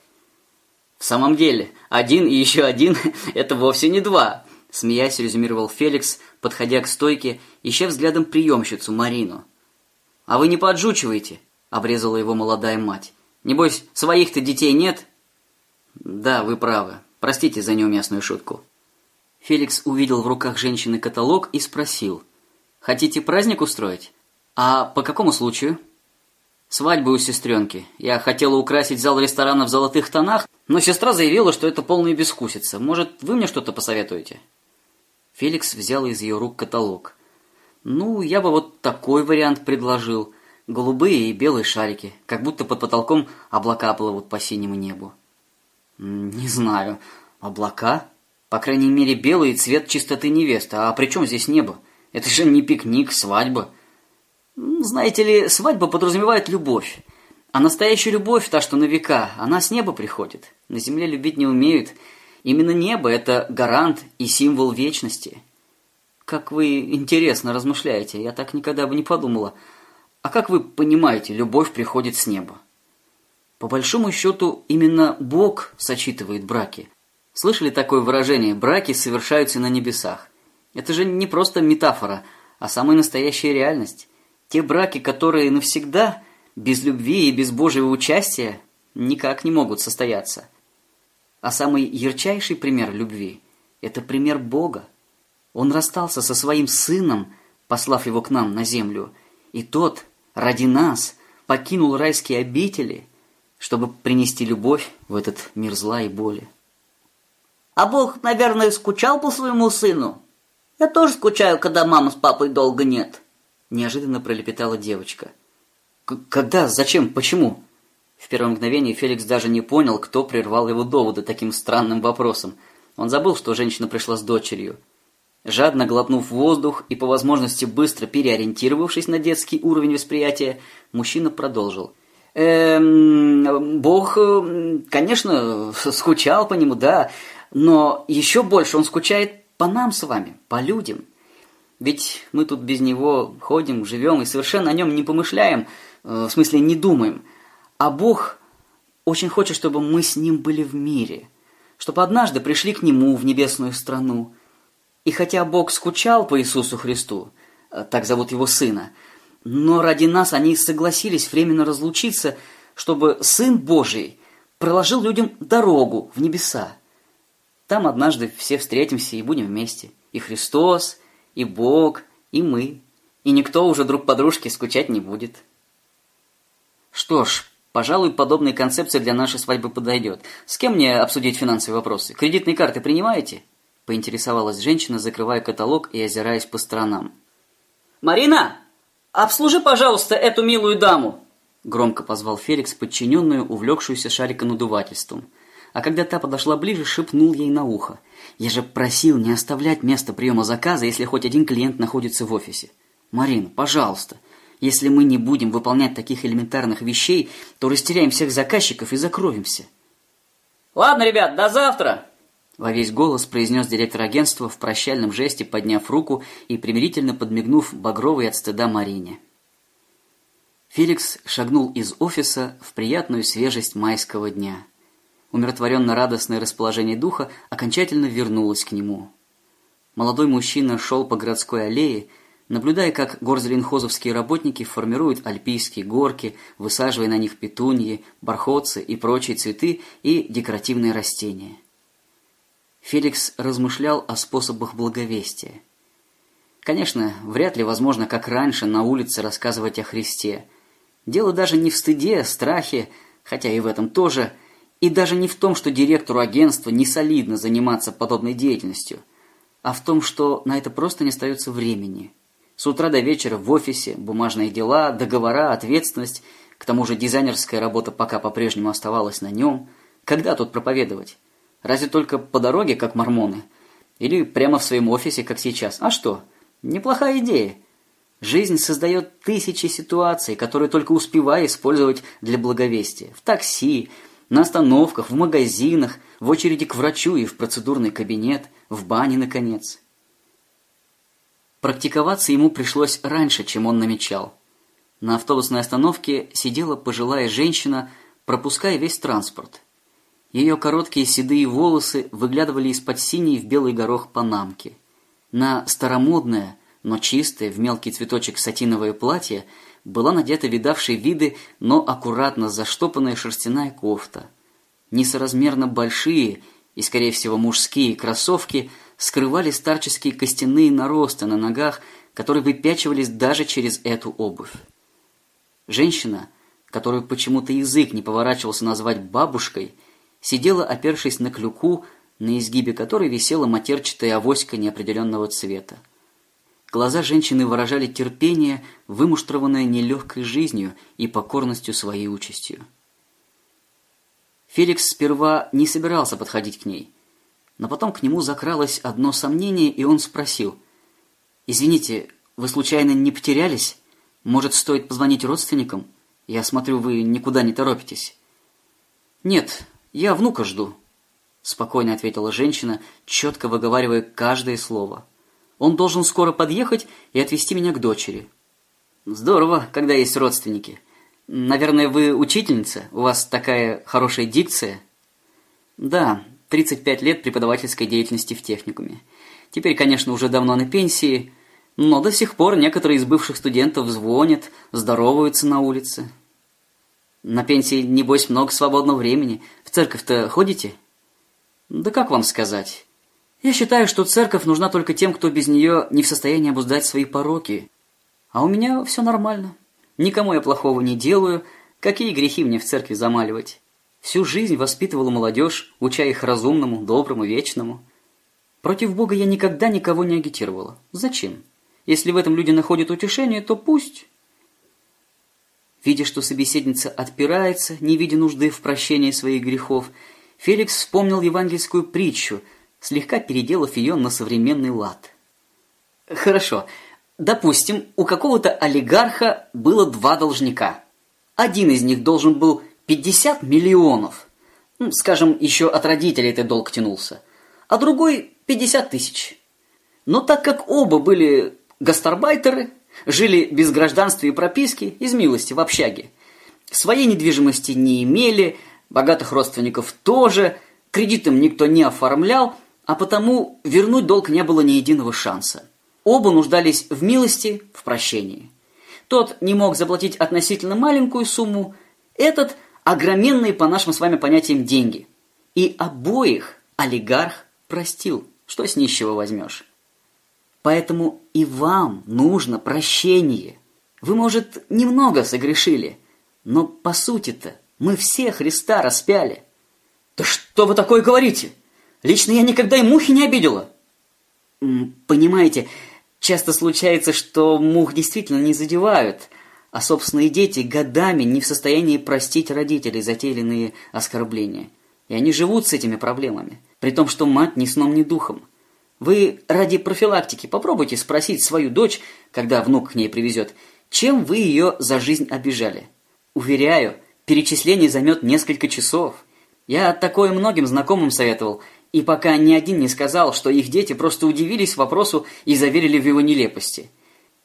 В самом деле, один и еще один – это вовсе не два, смеясь, резюмировал Феликс, подходя к стойке, ища взглядом приемщицу Марину. А вы не поджучиваете, обрезала его молодая мать. Небось, своих-то детей нет? Да, вы правы. Простите за неуместную шутку. Феликс увидел в руках женщины каталог и спросил. Хотите праздник устроить? А по какому случаю? Свадьбу у сестренки. Я хотела украсить зал ресторана в золотых тонах, но сестра заявила, что это полная бескусица. Может, вы мне что-то посоветуете? Феликс взял из ее рук каталог. Ну, я бы вот такой вариант предложил. Голубые и белые шарики, как будто под потолком облака плывут по синему небу. Не знаю. Облака? По крайней мере, белый цвет чистоты невесты. А при чем здесь небо? Это же не пикник, свадьба. Знаете ли, свадьба подразумевает любовь. А настоящая любовь, та, что на века, она с неба приходит. На земле любить не умеют. Именно небо – это гарант и символ вечности. Как вы интересно размышляете, я так никогда бы не подумала. А как вы понимаете, любовь приходит с неба? По большому счету, именно Бог сочитывает браки. Слышали такое выражение «браки совершаются на небесах»? Это же не просто метафора, а самая настоящая реальность. Те браки, которые навсегда, без любви и без Божьего участия, никак не могут состояться. А самый ярчайший пример любви – это пример Бога. Он расстался со своим сыном, послав его к нам на землю, и тот ради нас покинул райские обители, чтобы принести любовь в этот мир зла и боли. А Бог, наверное, скучал по своему сыну. Я тоже скучаю, когда мамы с папой долго нет. Неожиданно пролепетала девочка. «Когда? Зачем? Почему?» В первое мгновение Феликс даже не понял, кто прервал его доводы таким странным вопросом. Он забыл, что женщина пришла с дочерью. Жадно глотнув воздух и по возможности быстро переориентировавшись на детский уровень восприятия, мужчина продолжил. «Эм, Бог, конечно, скучал по нему, да, но еще больше он скучает по нам с вами, по людям». Ведь мы тут без него ходим, живем и совершенно о нем не помышляем, э, в смысле не думаем. А Бог очень хочет, чтобы мы с Ним были в мире, чтобы однажды пришли к Нему в небесную страну. И хотя Бог скучал по Иисусу Христу, э, так зовут Его Сына, но ради нас они согласились временно разлучиться, чтобы Сын Божий проложил людям дорогу в небеса. Там однажды все встретимся и будем вместе. И Христос, и Бог, и мы. И никто уже друг по дружке скучать не будет. Что ж, пожалуй, подобная концепция для нашей свадьбы подойдет. С кем мне обсудить финансовые вопросы? Кредитные карты принимаете? Поинтересовалась женщина, закрывая каталог и озираясь по сторонам. «Марина, обслужи, пожалуйста, эту милую даму!» Громко позвал Феликс подчиненную, увлекшуюся шариконадувательством. А когда та подошла ближе, шепнул ей на ухо. Я же просил не оставлять место приема заказа, если хоть один клиент находится в офисе. Марина, пожалуйста, если мы не будем выполнять таких элементарных вещей, то растеряем всех заказчиков и закроемся. Ладно, ребят, до завтра! Во весь голос произнес директор агентства в прощальном жесте, подняв руку и примирительно подмигнув багровой от стыда Марине. Феликс шагнул из офиса в приятную свежесть майского дня умиротворенно-радостное расположение духа окончательно вернулось к нему. Молодой мужчина шел по городской аллее, наблюдая, как горзеленхозовские работники формируют альпийские горки, высаживая на них петуньи, бархотцы и прочие цветы и декоративные растения. Феликс размышлял о способах благовестия. Конечно, вряд ли возможно, как раньше, на улице рассказывать о Христе. Дело даже не в стыде, страхе, хотя и в этом тоже – и даже не в том, что директору агентства не солидно заниматься подобной деятельностью, а в том, что на это просто не остается времени. С утра до вечера в офисе, бумажные дела, договора, ответственность, к тому же дизайнерская работа пока по-прежнему оставалась на нем. Когда тут проповедовать? Разве только по дороге, как мормоны? Или прямо в своем офисе, как сейчас? А что? Неплохая идея. Жизнь создает тысячи ситуаций, которые только успевай использовать для благовестия. В такси, на остановках, в магазинах, в очереди к врачу и в процедурный кабинет, в бане, наконец. Практиковаться ему пришлось раньше, чем он намечал. На автобусной остановке сидела пожилая женщина, пропуская весь транспорт. Ее короткие седые волосы выглядывали из-под синей в белый горох панамки. На старомодное, но чистое, в мелкий цветочек сатиновое платье была надета видавшей виды, но аккуратно заштопанная шерстяная кофта. Несоразмерно большие и, скорее всего, мужские кроссовки скрывали старческие костяные наросты на ногах, которые выпячивались даже через эту обувь. Женщина, которую почему-то язык не поворачивался назвать бабушкой, сидела, опершись на клюку, на изгибе которой висела матерчатая авоська неопределенного цвета. Глаза женщины выражали терпение, вымуштрованное нелегкой жизнью и покорностью своей участью. Феликс сперва не собирался подходить к ней, но потом к нему закралось одно сомнение, и он спросил, «Извините, вы случайно не потерялись?» Может, стоит позвонить родственникам? Я смотрю, вы никуда не торопитесь. Нет, я внука жду, спокойно ответила женщина, четко выговаривая каждое слово. Он должен скоро подъехать и отвезти меня к дочери. Здорово, когда есть родственники. Наверное, вы учительница? У вас такая хорошая дикция? Да, 35 лет преподавательской деятельности в техникуме. Теперь, конечно, уже давно на пенсии, но до сих пор некоторые из бывших студентов звонят, здороваются на улице. На пенсии, небось, много свободного времени. В церковь-то ходите? Да как вам сказать? Я считаю, что церковь нужна только тем, кто без нее не в состоянии обуздать свои пороки. А у меня все нормально. Никому я плохого не делаю. Какие грехи мне в церкви замаливать? Всю жизнь воспитывала молодежь, уча их разумному, доброму, вечному. Против Бога я никогда никого не агитировала. Зачем? Если в этом люди находят утешение, то пусть. Видя, что собеседница отпирается, не видя нужды в прощении своих грехов, Феликс вспомнил евангельскую притчу, слегка переделав ее на современный лад. Хорошо. Допустим, у какого-то олигарха было два должника. Один из них должен был 50 миллионов. Ну, скажем, еще от родителей этот долг тянулся. А другой 50 тысяч. Но так как оба были Гастарбайтеры жили без гражданства и прописки из милости в общаге. Своей недвижимости не имели, богатых родственников тоже, кредитом никто не оформлял, а потому вернуть долг не было ни единого шанса. Оба нуждались в милости, в прощении. Тот не мог заплатить относительно маленькую сумму, этот – огроменные по нашим с вами понятиям деньги. И обоих олигарх простил. Что с нищего возьмешь? Поэтому и вам нужно прощение. Вы, может, немного согрешили, но по сути-то мы все Христа распяли. Да что вы такое говорите? Лично я никогда и мухи не обидела. Понимаете, часто случается, что мух действительно не задевают, а собственные дети годами не в состоянии простить родителей за те или иные оскорбления. И они живут с этими проблемами, при том, что мать ни сном, ни духом. Вы ради профилактики попробуйте спросить свою дочь, когда внук к ней привезет, чем вы ее за жизнь обижали. Уверяю, перечисление займет несколько часов. Я такое многим знакомым советовал, и пока ни один не сказал, что их дети просто удивились вопросу и заверили в его нелепости.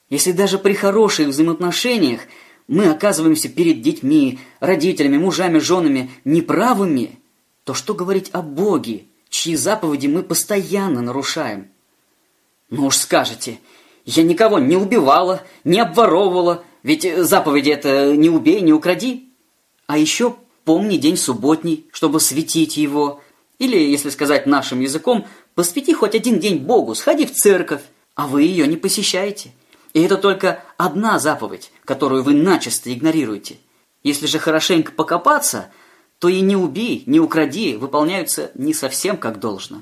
Если даже при хороших взаимоотношениях мы оказываемся перед детьми, родителями, мужами, женами неправыми, то что говорить о Боге, чьи заповеди мы постоянно нарушаем. Ну уж скажете, я никого не убивала, не обворовывала, ведь заповеди это «не убей, не укради». А еще помни день субботний, чтобы светить его. Или, если сказать нашим языком, посвяти хоть один день Богу, сходи в церковь, а вы ее не посещаете. И это только одна заповедь, которую вы начисто игнорируете. Если же хорошенько покопаться – то и не убей, не укради выполняются не совсем как должно.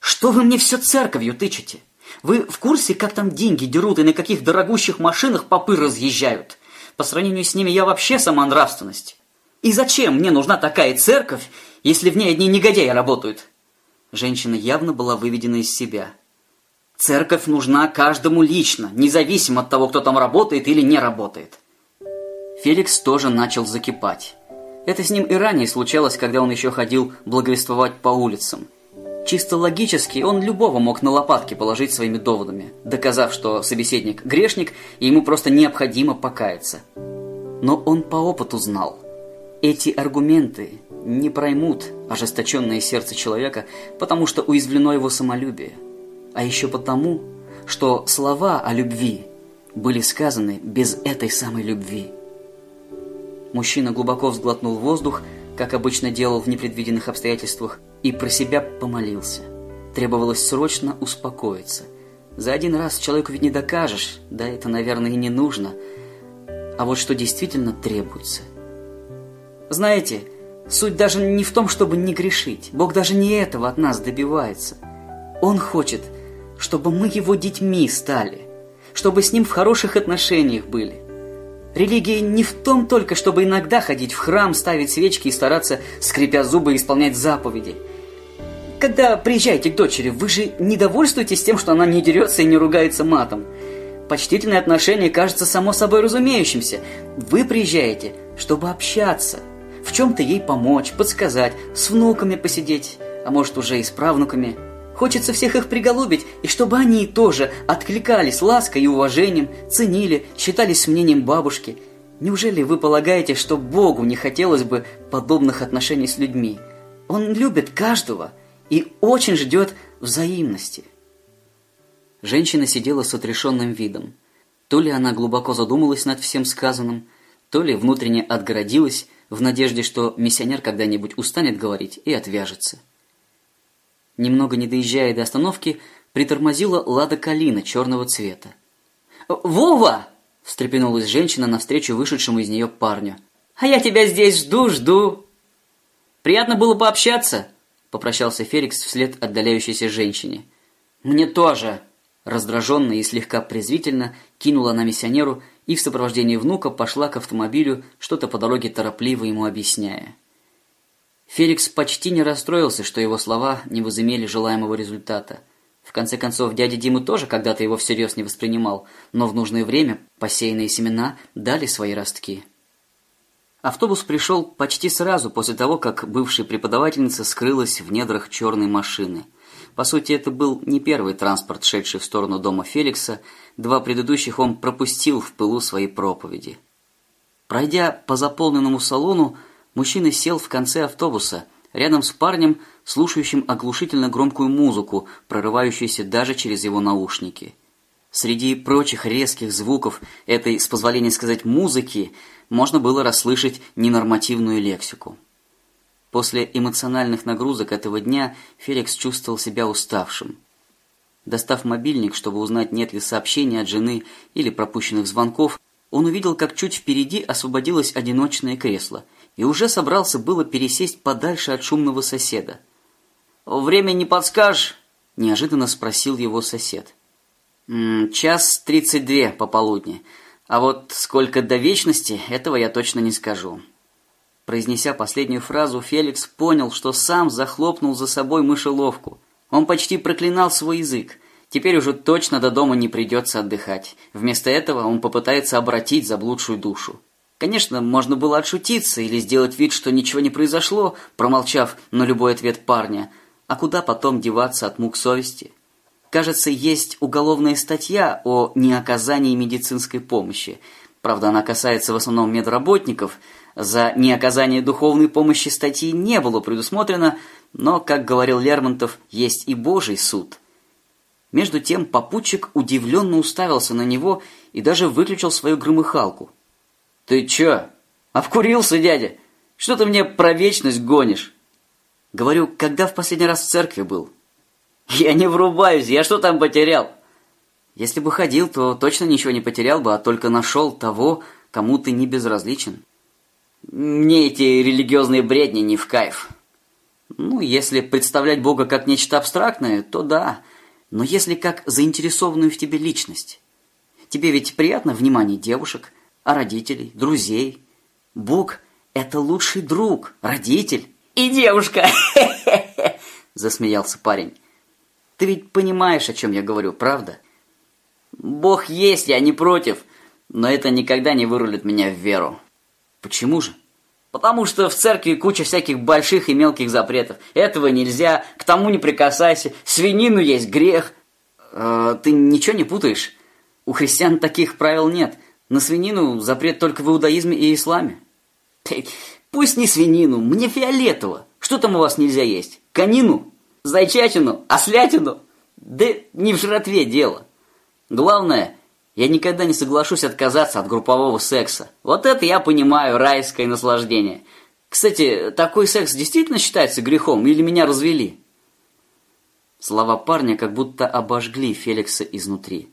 Что вы мне все церковью тычете? Вы в курсе, как там деньги дерут и на каких дорогущих машинах попы разъезжают? По сравнению с ними я вообще сама нравственность. И зачем мне нужна такая церковь, если в ней одни негодяи работают? Женщина явно была выведена из себя. Церковь нужна каждому лично, независимо от того, кто там работает или не работает. Феликс тоже начал закипать. Это с ним и ранее случалось, когда он еще ходил благовествовать по улицам. Чисто логически он любого мог на лопатки положить своими доводами, доказав, что собеседник грешник, и ему просто необходимо покаяться. Но он по опыту знал. Эти аргументы не проймут ожесточенное сердце человека, потому что уязвлено его самолюбие, а еще потому, что слова о любви были сказаны без этой самой любви. Мужчина глубоко взглотнул воздух, как обычно делал в непредвиденных обстоятельствах, и про себя помолился. Требовалось срочно успокоиться. За один раз человеку ведь не докажешь, да это, наверное, и не нужно. А вот что действительно требуется. Знаете, суть даже не в том, чтобы не грешить. Бог даже не этого от нас добивается. Он хочет, чтобы мы его детьми стали, чтобы с ним в хороших отношениях были. Религия не в том только, чтобы иногда ходить в храм, ставить свечки и стараться, скрипя зубы, исполнять заповеди. Когда приезжаете к дочери, вы же не довольствуетесь тем, что она не дерется и не ругается матом. Почтительное отношение кажется само собой разумеющимся. Вы приезжаете, чтобы общаться, в чем-то ей помочь, подсказать, с внуками посидеть, а может уже и с правнуками – Хочется всех их приголубить, и чтобы они тоже откликались лаской и уважением, ценили, считались мнением бабушки. Неужели вы полагаете, что Богу не хотелось бы подобных отношений с людьми? Он любит каждого и очень ждет взаимности. Женщина сидела с отрешенным видом. То ли она глубоко задумалась над всем сказанным, то ли внутренне отгородилась в надежде, что миссионер когда-нибудь устанет говорить и отвяжется. Немного не доезжая до остановки, притормозила Лада Калина черного цвета. «Вова!» – встрепенулась женщина навстречу вышедшему из нее парню. «А я тебя здесь жду, жду!» «Приятно было пообщаться!» – попрощался Феликс вслед отдаляющейся женщине. «Мне тоже!» – раздраженно и слегка презрительно кинула на миссионеру и в сопровождении внука пошла к автомобилю, что-то по дороге торопливо ему объясняя. Феликс почти не расстроился, что его слова не возымели желаемого результата. В конце концов, дядя Дима тоже когда-то его всерьез не воспринимал, но в нужное время посеянные семена дали свои ростки. Автобус пришел почти сразу после того, как бывшая преподавательница скрылась в недрах черной машины. По сути, это был не первый транспорт, шедший в сторону дома Феликса, два предыдущих он пропустил в пылу своей проповеди. Пройдя по заполненному салону, Мужчина сел в конце автобуса, рядом с парнем, слушающим оглушительно громкую музыку, прорывающуюся даже через его наушники. Среди прочих резких звуков этой, с позволения сказать, музыки, можно было расслышать ненормативную лексику. После эмоциональных нагрузок этого дня Феликс чувствовал себя уставшим. Достав мобильник, чтобы узнать, нет ли сообщений от жены или пропущенных звонков, он увидел, как чуть впереди освободилось одиночное кресло – и уже собрался было пересесть подальше от шумного соседа. «Время не подскажешь?» – неожиданно спросил его сосед. «М -м, «Час тридцать две пополудни, а вот сколько до вечности, этого я точно не скажу». Произнеся последнюю фразу, Феликс понял, что сам захлопнул за собой мышеловку. Он почти проклинал свой язык. Теперь уже точно до дома не придется отдыхать. Вместо этого он попытается обратить заблудшую душу. Конечно, можно было отшутиться или сделать вид, что ничего не произошло, промолчав на любой ответ парня. А куда потом деваться от мук совести? Кажется, есть уголовная статья о неоказании медицинской помощи. Правда, она касается в основном медработников. За неоказание духовной помощи статьи не было предусмотрено, но, как говорил Лермонтов, есть и Божий суд. Между тем попутчик удивленно уставился на него и даже выключил свою громыхалку – «Ты чё? Обкурился, дядя? Что ты мне про вечность гонишь?» Говорю, когда в последний раз в церкви был? Я не врубаюсь, я что там потерял? Если бы ходил, то точно ничего не потерял бы, а только нашел того, кому ты не безразличен. Мне эти религиозные бредни не в кайф. Ну, если представлять Бога как нечто абстрактное, то да. Но если как заинтересованную в тебе личность. Тебе ведь приятно внимание девушек – а родителей, друзей. Бог – это лучший друг, родитель и девушка. Засмеялся парень. Ты ведь понимаешь, о чем я говорю, правда? Бог есть, я не против, но это никогда не вырулит меня в веру. Почему же? Потому что в церкви куча всяких больших и мелких запретов. Этого нельзя, к тому не прикасайся, свинину есть грех. Э, ты ничего не путаешь? У христиан таких правил нет. На свинину запрет только в иудаизме и исламе. Пусть не свинину, мне фиолетово. Что там у вас нельзя есть? Конину? Зайчатину? Ослятину? Да не в жратве дело. Главное, я никогда не соглашусь отказаться от группового секса. Вот это я понимаю, райское наслаждение. Кстати, такой секс действительно считается грехом или меня развели? Слова парня как будто обожгли Феликса изнутри.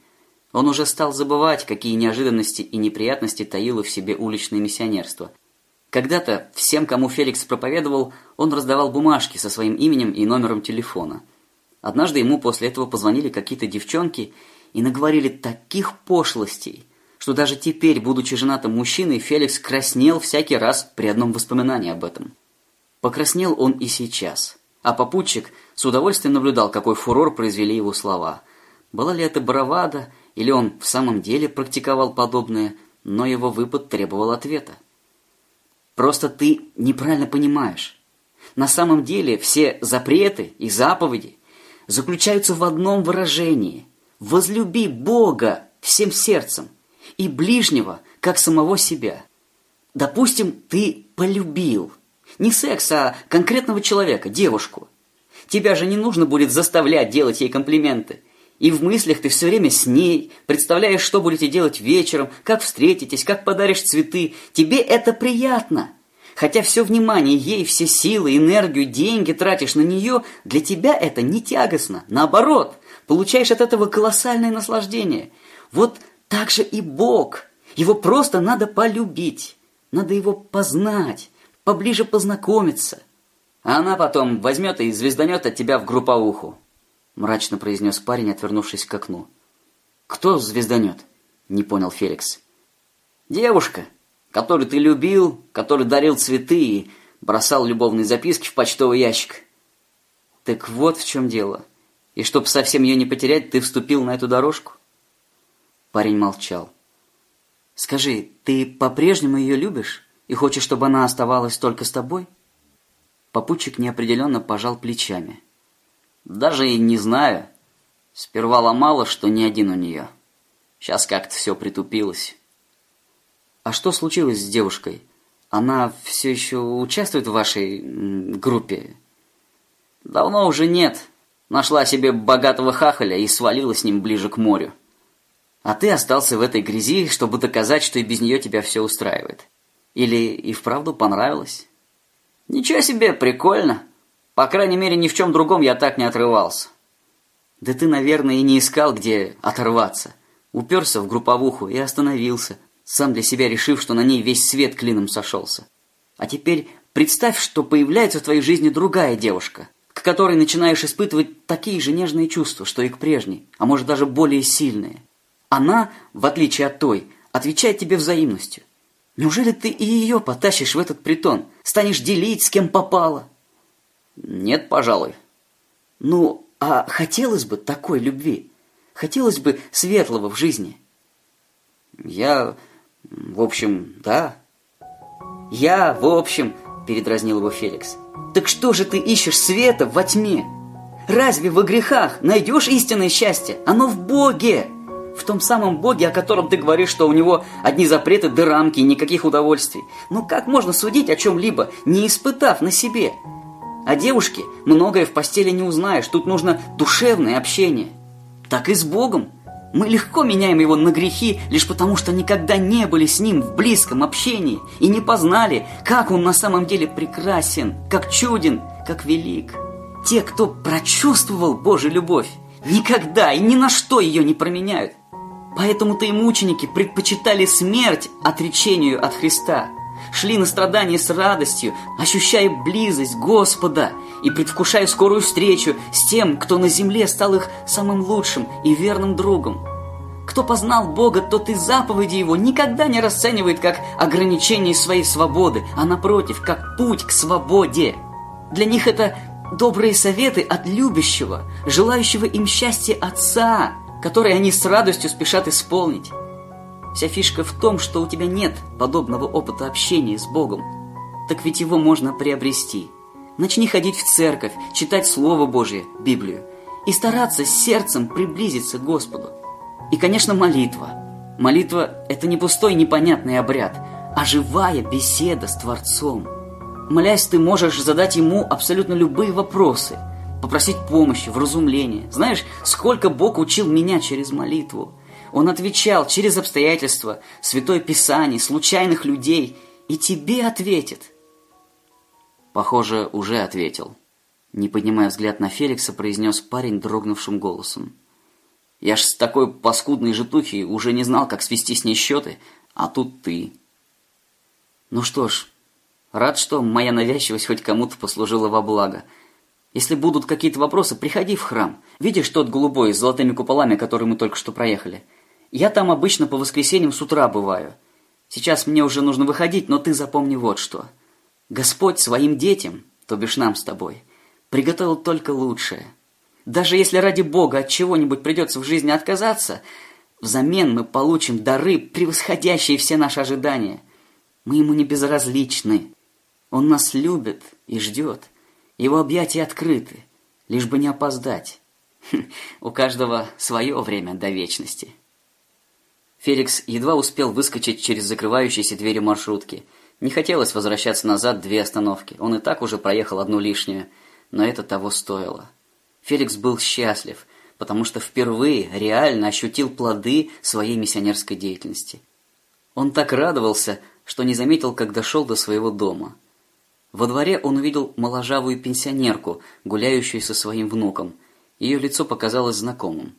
Он уже стал забывать, какие неожиданности и неприятности таило в себе уличное миссионерство. Когда-то всем, кому Феликс проповедовал, он раздавал бумажки со своим именем и номером телефона. Однажды ему после этого позвонили какие-то девчонки и наговорили таких пошлостей, что даже теперь, будучи женатым мужчиной, Феликс краснел всякий раз при одном воспоминании об этом. Покраснел он и сейчас, а попутчик с удовольствием наблюдал, какой фурор произвели его слова. Была ли это бравада, или он в самом деле практиковал подобное, но его выпад требовал ответа. Просто ты неправильно понимаешь. На самом деле все запреты и заповеди заключаются в одном выражении возлюби Бога всем сердцем и ближнего, как самого себя. Допустим, ты полюбил не секс, а конкретного человека, девушку. Тебя же не нужно будет заставлять делать ей комплименты. И в мыслях ты все время с ней, представляешь, что будете делать вечером, как встретитесь, как подаришь цветы. Тебе это приятно. Хотя все внимание ей, все силы, энергию, деньги тратишь на нее, для тебя это не тягостно. Наоборот, Получаешь от этого колоссальное наслаждение. Вот так же и Бог. Его просто надо полюбить. Надо его познать, поближе познакомиться. А она потом возьмет и звезданет от тебя в групповуху. Мрачно произнес парень, отвернувшись к окну. Кто звезданет? Не понял Феликс. Девушка, которую ты любил, который дарил цветы и бросал любовные записки в почтовый ящик. Так вот в чем дело. И чтобы совсем ее не потерять, ты вступил на эту дорожку?» Парень молчал. «Скажи, ты по-прежнему ее любишь и хочешь, чтобы она оставалась только с тобой?» Попутчик неопределенно пожал плечами. «Даже и не знаю. Сперва ломало, что ни один у нее. Сейчас как-то все притупилось». «А что случилось с девушкой? Она все еще участвует в вашей группе?» «Давно уже нет. Нашла себе богатого хахаля и свалила с ним ближе к морю. А ты остался в этой грязи, чтобы доказать, что и без нее тебя все устраивает. Или и вправду понравилось? Ничего себе, прикольно. По крайней мере, ни в чем другом я так не отрывался. Да ты, наверное, и не искал, где оторваться. Уперся в групповуху и остановился, сам для себя решив, что на ней весь свет клином сошелся. А теперь представь, что появляется в твоей жизни другая девушка – к которой начинаешь испытывать такие же нежные чувства, что и к прежней, а может даже более сильные. Она, в отличие от той, отвечает тебе взаимностью. Неужели ты и ее потащишь в этот притон, станешь делить, с кем попало? Нет, пожалуй. Ну, а хотелось бы такой любви, хотелось бы светлого в жизни. Я, в общем, да. Я, в общем, передразнил его Феликс. Так что же ты ищешь света во тьме? Разве во грехах найдешь истинное счастье? Оно в Боге! В том самом Боге, о котором ты говоришь, что у него одни запреты да рамки никаких удовольствий. Но как можно судить о чем-либо, не испытав на себе? О девушке многое в постели не узнаешь, тут нужно душевное общение. Так и с Богом. Мы легко меняем его на грехи, лишь потому что никогда не были с ним в близком общении и не познали, как он на самом деле прекрасен, как чуден, как велик. Те, кто прочувствовал Божью любовь, никогда и ни на что ее не променяют. Поэтому-то и мученики предпочитали смерть отречению от Христа – шли на страдания с радостью, ощущая близость Господа и предвкушая скорую встречу с тем, кто на земле стал их самым лучшим и верным другом. Кто познал Бога, тот и заповеди Его никогда не расценивает как ограничение своей свободы, а напротив, как путь к свободе. Для них это добрые советы от любящего, желающего им счастья Отца, которые они с радостью спешат исполнить. Вся фишка в том, что у тебя нет подобного опыта общения с Богом. так ведь его можно приобрести. Начни ходить в церковь, читать Слово Божье, Библию, и стараться сердцем приблизиться к Господу. И, конечно, молитва. Молитва – это не пустой непонятный обряд, а живая беседа с Творцом. Молясь, ты можешь задать Ему абсолютно любые вопросы, попросить помощи, вразумления. Знаешь, сколько Бог учил меня через молитву. Он отвечал через обстоятельства, Святое Писание, случайных людей, и тебе ответит. Похоже, уже ответил. Не поднимая взгляд на Феликса, произнес парень дрогнувшим голосом. Я ж с такой паскудной житухи уже не знал, как свести с ней счеты, а тут ты. Ну что ж, рад, что моя навязчивость хоть кому-то послужила во благо. Если будут какие-то вопросы, приходи в храм. Видишь тот голубой с золотыми куполами, который мы только что проехали? Я там обычно по воскресеньям с утра бываю. Сейчас мне уже нужно выходить, но ты запомни вот что. Господь своим детям, то бишь нам с тобой, приготовил только лучшее – даже если ради Бога от чего-нибудь придется в жизни отказаться, взамен мы получим дары, превосходящие все наши ожидания. Мы ему не безразличны. Он нас любит и ждет. Его объятия открыты, лишь бы не опоздать. У каждого свое время до вечности. Феликс едва успел выскочить через закрывающиеся двери маршрутки. Не хотелось возвращаться назад две остановки. Он и так уже проехал одну лишнюю, но это того стоило. Феликс был счастлив, потому что впервые реально ощутил плоды своей миссионерской деятельности. Он так радовался, что не заметил, как дошел до своего дома. Во дворе он увидел моложавую пенсионерку, гуляющую со своим внуком. Ее лицо показалось знакомым.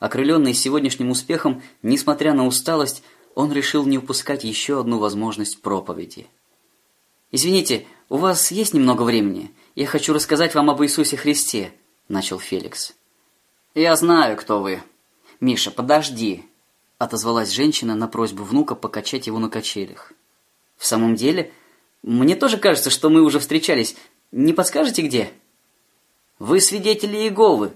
Окрыленный сегодняшним успехом, несмотря на усталость, он решил не упускать еще одну возможность проповеди. «Извините, у вас есть немного времени? Я хочу рассказать вам об Иисусе Христе», начал Феликс. «Я знаю, кто вы. Миша, подожди!» Отозвалась женщина на просьбу внука покачать его на качелях. «В самом деле, мне тоже кажется, что мы уже встречались. Не подскажете, где?» «Вы свидетели Иеговы».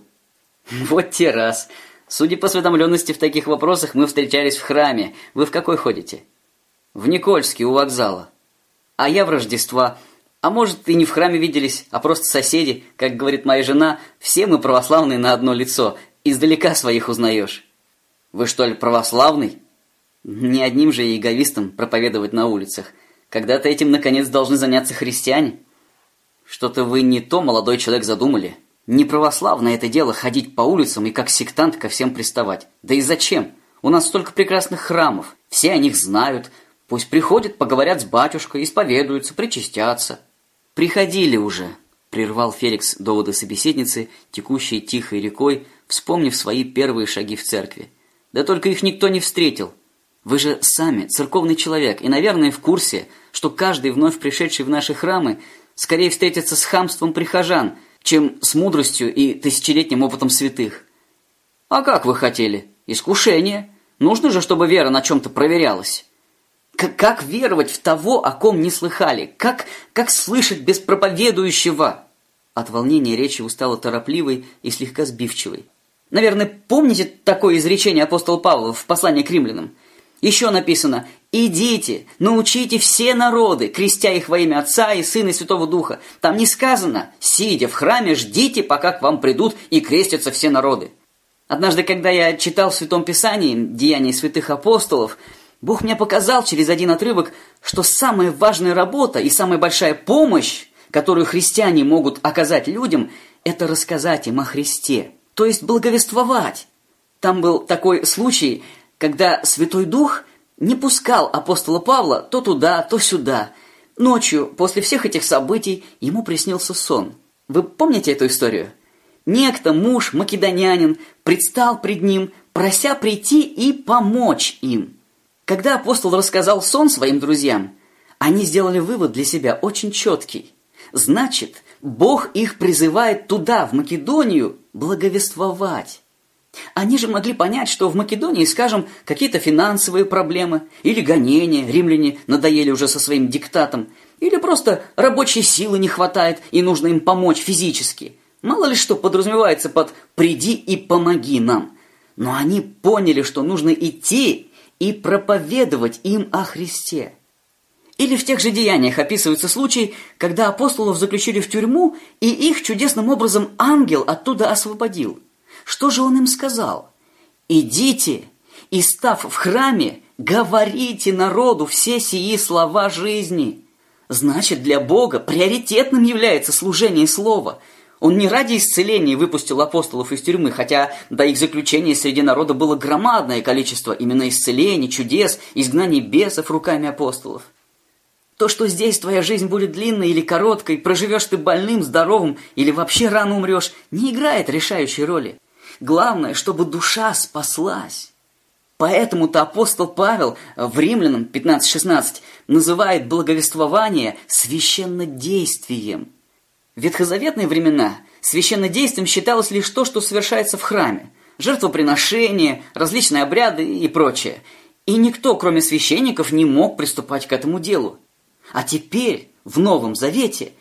«Вот те раз. Судя по осведомленности в таких вопросах, мы встречались в храме. Вы в какой ходите?» «В Никольске, у вокзала. А я в Рождество. А может, и не в храме виделись, а просто соседи, как говорит моя жена, все мы православные на одно лицо, издалека своих узнаешь. Вы что ли православный? Не одним же иеговистом проповедовать на улицах. Когда-то этим, наконец, должны заняться христиане. Что-то вы не то, молодой человек, задумали. Не православное это дело ходить по улицам и как сектант ко всем приставать. Да и зачем? У нас столько прекрасных храмов, все о них знают. Пусть приходят, поговорят с батюшкой, исповедуются, причастятся. «Приходили уже», – прервал Феликс доводы собеседницы, текущей тихой рекой, вспомнив свои первые шаги в церкви. «Да только их никто не встретил. Вы же сами церковный человек и, наверное, в курсе, что каждый вновь пришедший в наши храмы скорее встретится с хамством прихожан, чем с мудростью и тысячелетним опытом святых. А как вы хотели? Искушение. Нужно же, чтобы вера на чем-то проверялась». Как, как веровать в того, о ком не слыхали? Как, как слышать без проповедующего? От волнения речи устала торопливой и слегка сбивчивой. Наверное, помните такое изречение апостола Павла в послании к римлянам? Еще написано «Идите, научите все народы, крестя их во имя Отца и Сына и Святого Духа». Там не сказано «Сидя в храме, ждите, пока к вам придут и крестятся все народы». Однажды, когда я читал в Святом Писании «Деяния святых апостолов», Бог мне показал через один отрывок, что самая важная работа и самая большая помощь, которую христиане могут оказать людям, это рассказать им о Христе, то есть благовествовать. Там был такой случай, когда Святой Дух не пускал апостола Павла то туда, то сюда. Ночью, после всех этих событий, ему приснился сон. Вы помните эту историю? Некто, муж, македонянин, предстал пред ним, прося прийти и помочь им. Когда апостол рассказал сон своим друзьям, они сделали вывод для себя очень четкий. Значит, Бог их призывает туда, в Македонию, благовествовать. Они же могли понять, что в Македонии, скажем, какие-то финансовые проблемы, или гонения, римляне надоели уже со своим диктатом, или просто рабочей силы не хватает и нужно им помочь физически. Мало ли что подразумевается под «приди и помоги нам». Но они поняли, что нужно идти и проповедовать им о Христе. Или в тех же деяниях описывается случай, когда апостолов заключили в тюрьму, и их чудесным образом ангел оттуда освободил. Что же он им сказал? «Идите, и став в храме, говорите народу все сии слова жизни». Значит, для Бога приоритетным является служение слова. Он не ради исцеления выпустил апостолов из тюрьмы, хотя до их заключения среди народа было громадное количество именно исцелений, чудес, изгнаний бесов руками апостолов. То, что здесь твоя жизнь будет длинной или короткой, проживешь ты больным, здоровым или вообще рано умрешь, не играет решающей роли. Главное, чтобы душа спаслась. Поэтому-то апостол Павел в Римлянам 15.16 называет благовествование священнодействием. В ветхозаветные времена священнодействием считалось лишь то, что совершается в храме. Жертвоприношения, различные обряды и прочее. И никто, кроме священников, не мог приступать к этому делу. А теперь, в Новом Завете,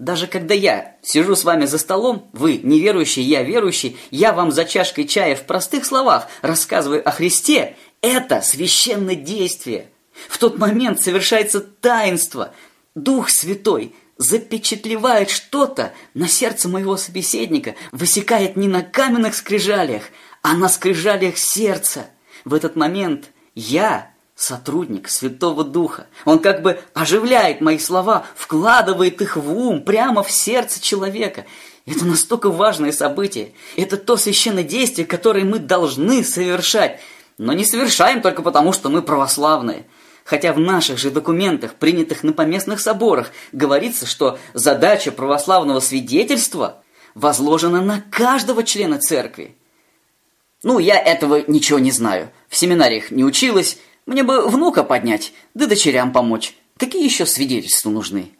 даже когда я сижу с вами за столом, вы неверующий, я верующий, я вам за чашкой чая в простых словах рассказываю о Христе, это священное действие. В тот момент совершается таинство. Дух Святой запечатлевает что-то на сердце моего собеседника, высекает не на каменных скрижалях, а на скрижалях сердца. В этот момент я сотрудник Святого Духа. Он как бы оживляет мои слова, вкладывает их в ум, прямо в сердце человека. Это настолько важное событие. Это то священное действие, которое мы должны совершать. Но не совершаем только потому, что мы православные. Хотя в наших же документах, принятых на поместных соборах, говорится, что задача православного свидетельства возложена на каждого члена церкви. Ну, я этого ничего не знаю. В семинариях не училась, мне бы внука поднять, да дочерям помочь. Какие еще свидетельства нужны?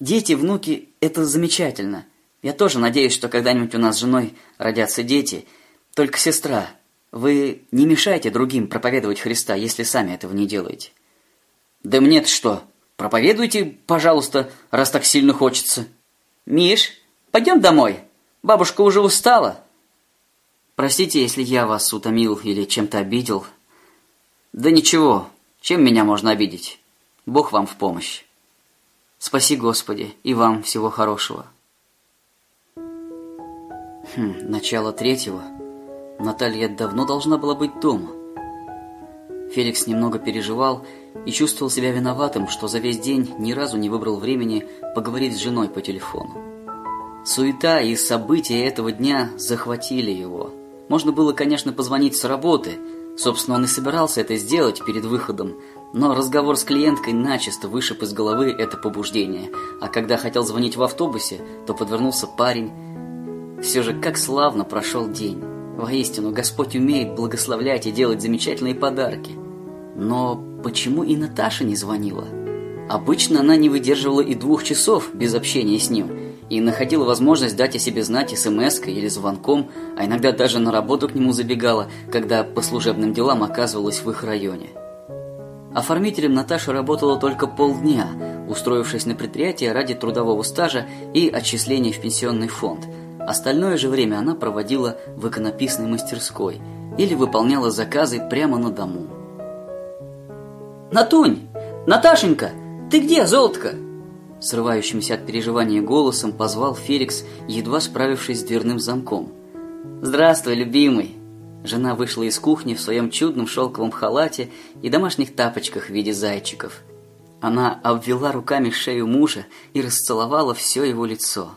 Дети, внуки – это замечательно. Я тоже надеюсь, что когда-нибудь у нас с женой родятся дети. Только, сестра, вы не мешайте другим проповедовать Христа, если сами этого не делаете. Да мне-то что? Проповедуйте, пожалуйста, раз так сильно хочется. Миш, пойдем домой. Бабушка уже устала. Простите, если я вас утомил или чем-то обидел. Да ничего, чем меня можно обидеть? Бог вам в помощь. Спаси, Господи, и вам всего хорошего. Хм, начало третьего. Наталья давно должна была быть дома. Феликс немного переживал и чувствовал себя виноватым, что за весь день ни разу не выбрал времени поговорить с женой по телефону. Суета и события этого дня захватили его. Можно было, конечно, позвонить с работы – Собственно, он и собирался это сделать перед выходом, но разговор с клиенткой начисто вышиб из головы это побуждение, а когда хотел звонить в автобусе, то подвернулся парень. Все же как славно прошел день. Воистину, Господь умеет благословлять и делать замечательные подарки. Но почему и Наташа не звонила? Обычно она не выдерживала и двух часов без общения с ним – и находила возможность дать о себе знать смс или звонком, а иногда даже на работу к нему забегала, когда по служебным делам оказывалась в их районе. Оформителем Наташа работала только полдня, устроившись на предприятие ради трудового стажа и отчисления в пенсионный фонд. Остальное же время она проводила в иконописной мастерской или выполняла заказы прямо на дому. «Натунь! Наташенька! Ты где, золотко?» Срывающимся от переживания голосом позвал Феликс, едва справившись с дверным замком. «Здравствуй, любимый!» Жена вышла из кухни в своем чудном шелковом халате и домашних тапочках в виде зайчиков. Она обвела руками шею мужа и расцеловала все его лицо.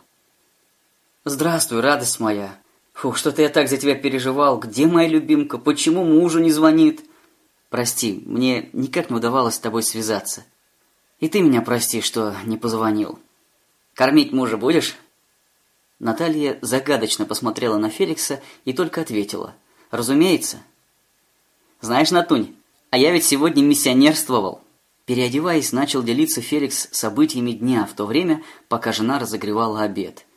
«Здравствуй, радость моя! Фух, что-то я так за тебя переживал. Где моя любимка? Почему мужу не звонит?» «Прости, мне никак не удавалось с тобой связаться». И ты меня прости, что не позвонил. Кормить мужа будешь? Наталья загадочно посмотрела на Феликса и только ответила. Разумеется. Знаешь, Натунь, а я ведь сегодня миссионерствовал. Переодеваясь, начал делиться Феликс событиями дня в то время, пока жена разогревала обед.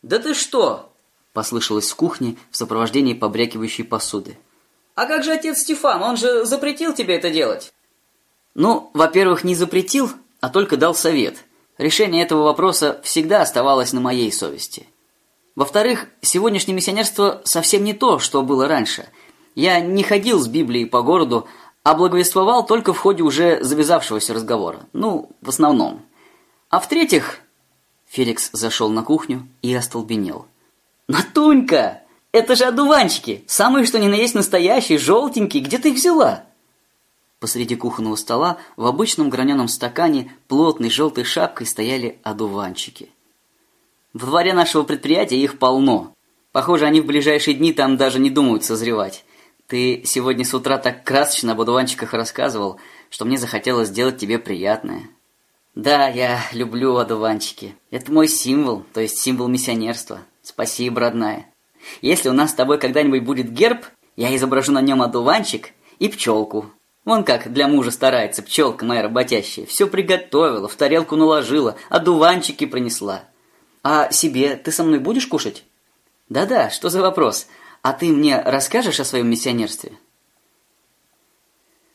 «Да ты что?» – послышалось с кухни в сопровождении побрякивающей посуды. «А как же отец Стефан? Он же запретил тебе это делать!» Ну, во-первых, не запретил, а только дал совет. Решение этого вопроса всегда оставалось на моей совести. Во-вторых, сегодняшнее миссионерство совсем не то, что было раньше. Я не ходил с Библией по городу, а благовествовал только в ходе уже завязавшегося разговора. Ну, в основном. А в-третьих, Феликс зашел на кухню и остолбенел. «Натунька! Это же одуванчики! Самые что ни на есть настоящие, желтенькие! Где ты их взяла?» Посреди кухонного стола в обычном граненом стакане плотной желтой шапкой стояли одуванчики. В дворе нашего предприятия их полно. Похоже, они в ближайшие дни там даже не думают созревать. Ты сегодня с утра так красочно об одуванчиках рассказывал, что мне захотелось сделать тебе приятное. Да, я люблю одуванчики. Это мой символ, то есть символ миссионерства. Спасибо, родная. Если у нас с тобой когда-нибудь будет герб, я изображу на нем одуванчик и пчелку. Вон как для мужа старается пчелка моя работящая. Все приготовила, в тарелку наложила, одуванчики принесла. А себе ты со мной будешь кушать? Да-да, что за вопрос? А ты мне расскажешь о своем миссионерстве?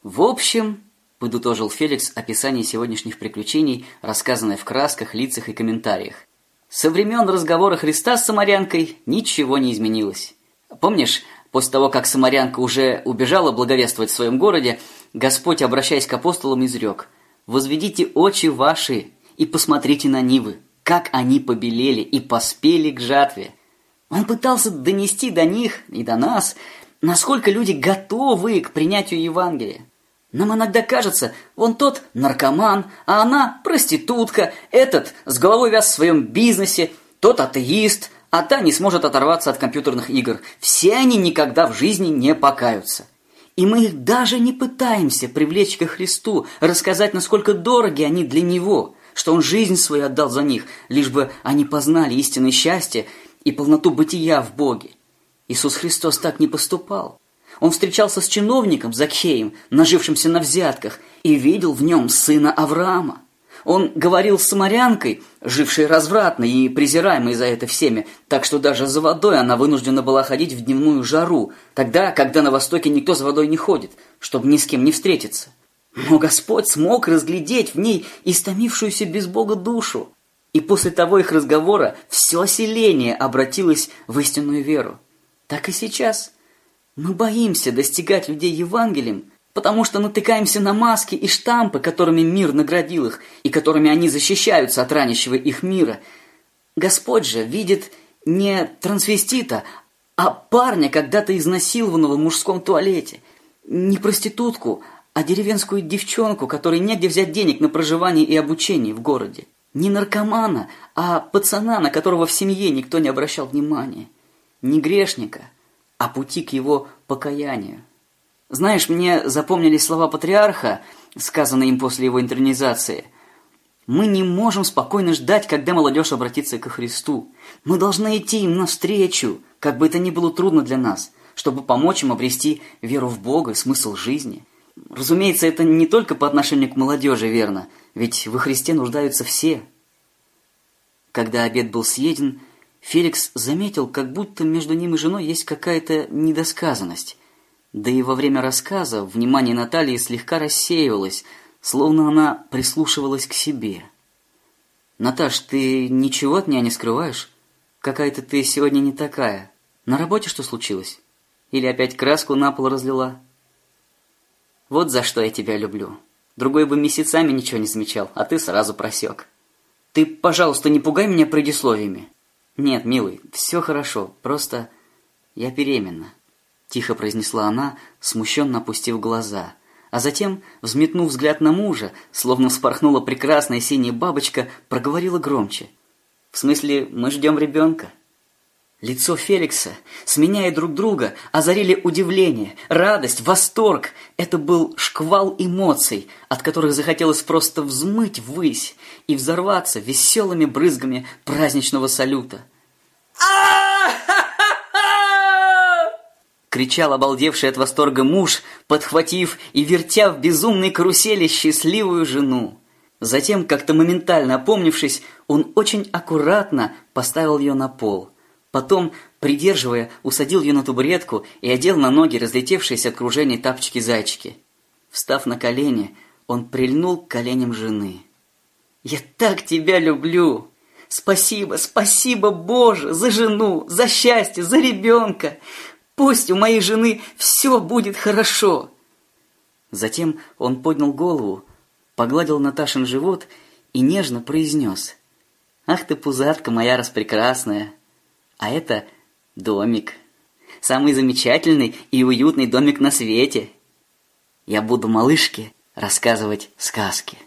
В общем, подытожил Феликс описание сегодняшних приключений, рассказанное в красках, лицах и комментариях. Со времен разговора Христа с самарянкой ничего не изменилось. Помнишь, После того, как самарянка уже убежала благовествовать в своем городе, Господь, обращаясь к апостолам, изрек «Возведите очи ваши и посмотрите на нивы, как они побелели и поспели к жатве». Он пытался донести до них и до нас, насколько люди готовы к принятию Евангелия. Нам иногда кажется, вон тот наркоман, а она проститутка, этот с головой вяз в своем бизнесе, тот атеист, а та не сможет оторваться от компьютерных игр. Все они никогда в жизни не покаются. И мы их даже не пытаемся привлечь ко Христу, рассказать, насколько дороги они для Него, что Он жизнь свою отдал за них, лишь бы они познали истинное счастье и полноту бытия в Боге. Иисус Христос так не поступал. Он встречался с чиновником Закхеем, нажившимся на взятках, и видел в нем сына Авраама. Он говорил с самарянкой, жившей развратно и презираемой за это всеми, так что даже за водой она вынуждена была ходить в дневную жару, тогда, когда на Востоке никто за водой не ходит, чтобы ни с кем не встретиться. Но Господь смог разглядеть в ней истомившуюся без Бога душу. И после того их разговора все селение обратилось в истинную веру. Так и сейчас. Мы боимся достигать людей Евангелием, потому что натыкаемся на маски и штампы, которыми мир наградил их, и которыми они защищаются от ранящего их мира. Господь же видит не трансвестита, а парня, когда-то изнасилованного в мужском туалете, не проститутку, а деревенскую девчонку, которой негде взять денег на проживание и обучение в городе. Не наркомана, а пацана, на которого в семье никто не обращал внимания. Не грешника, а пути к его покаянию. Знаешь, мне запомнились слова патриарха, сказанные им после его интернизации. Мы не можем спокойно ждать, когда молодежь обратится ко Христу. Мы должны идти им навстречу, как бы это ни было трудно для нас, чтобы помочь им обрести веру в Бога и смысл жизни. Разумеется, это не только по отношению к молодежи верно, ведь во Христе нуждаются все. Когда обед был съеден, Феликс заметил, как будто между ним и женой есть какая-то недосказанность. Да и во время рассказа внимание Натальи слегка рассеивалось, словно она прислушивалась к себе. «Наташ, ты ничего от меня не скрываешь? Какая-то ты сегодня не такая. На работе что случилось? Или опять краску на пол разлила?» «Вот за что я тебя люблю. Другой бы месяцами ничего не замечал, а ты сразу просек. Ты, пожалуйста, не пугай меня предисловиями. Нет, милый, все хорошо, просто я беременна». Тихо произнесла она, смущенно опустив глаза. А затем, взметнув взгляд на мужа, словно вспорхнула прекрасная синяя бабочка, проговорила громче. «В смысле, мы ждем ребенка?» Лицо Феликса, сменяя друг друга, озарили удивление, радость, восторг. Это был шквал эмоций, от которых захотелось просто взмыть ввысь и взорваться веселыми брызгами праздничного салюта. а кричал обалдевший от восторга муж, подхватив и вертя в безумной карусели счастливую жену. Затем, как-то моментально опомнившись, он очень аккуратно поставил ее на пол. Потом, придерживая, усадил ее на табуретку и одел на ноги разлетевшиеся от кружений тапочки-зайчики. Встав на колени, он прильнул к коленям жены. «Я так тебя люблю! Спасибо, спасибо, Боже, за жену, за счастье, за ребенка! Пусть у моей жены все будет хорошо. Затем он поднял голову, погладил Наташин живот и нежно произнес. «Ах ты, пузатка моя распрекрасная! А это домик. Самый замечательный и уютный домик на свете. Я буду малышке рассказывать сказки».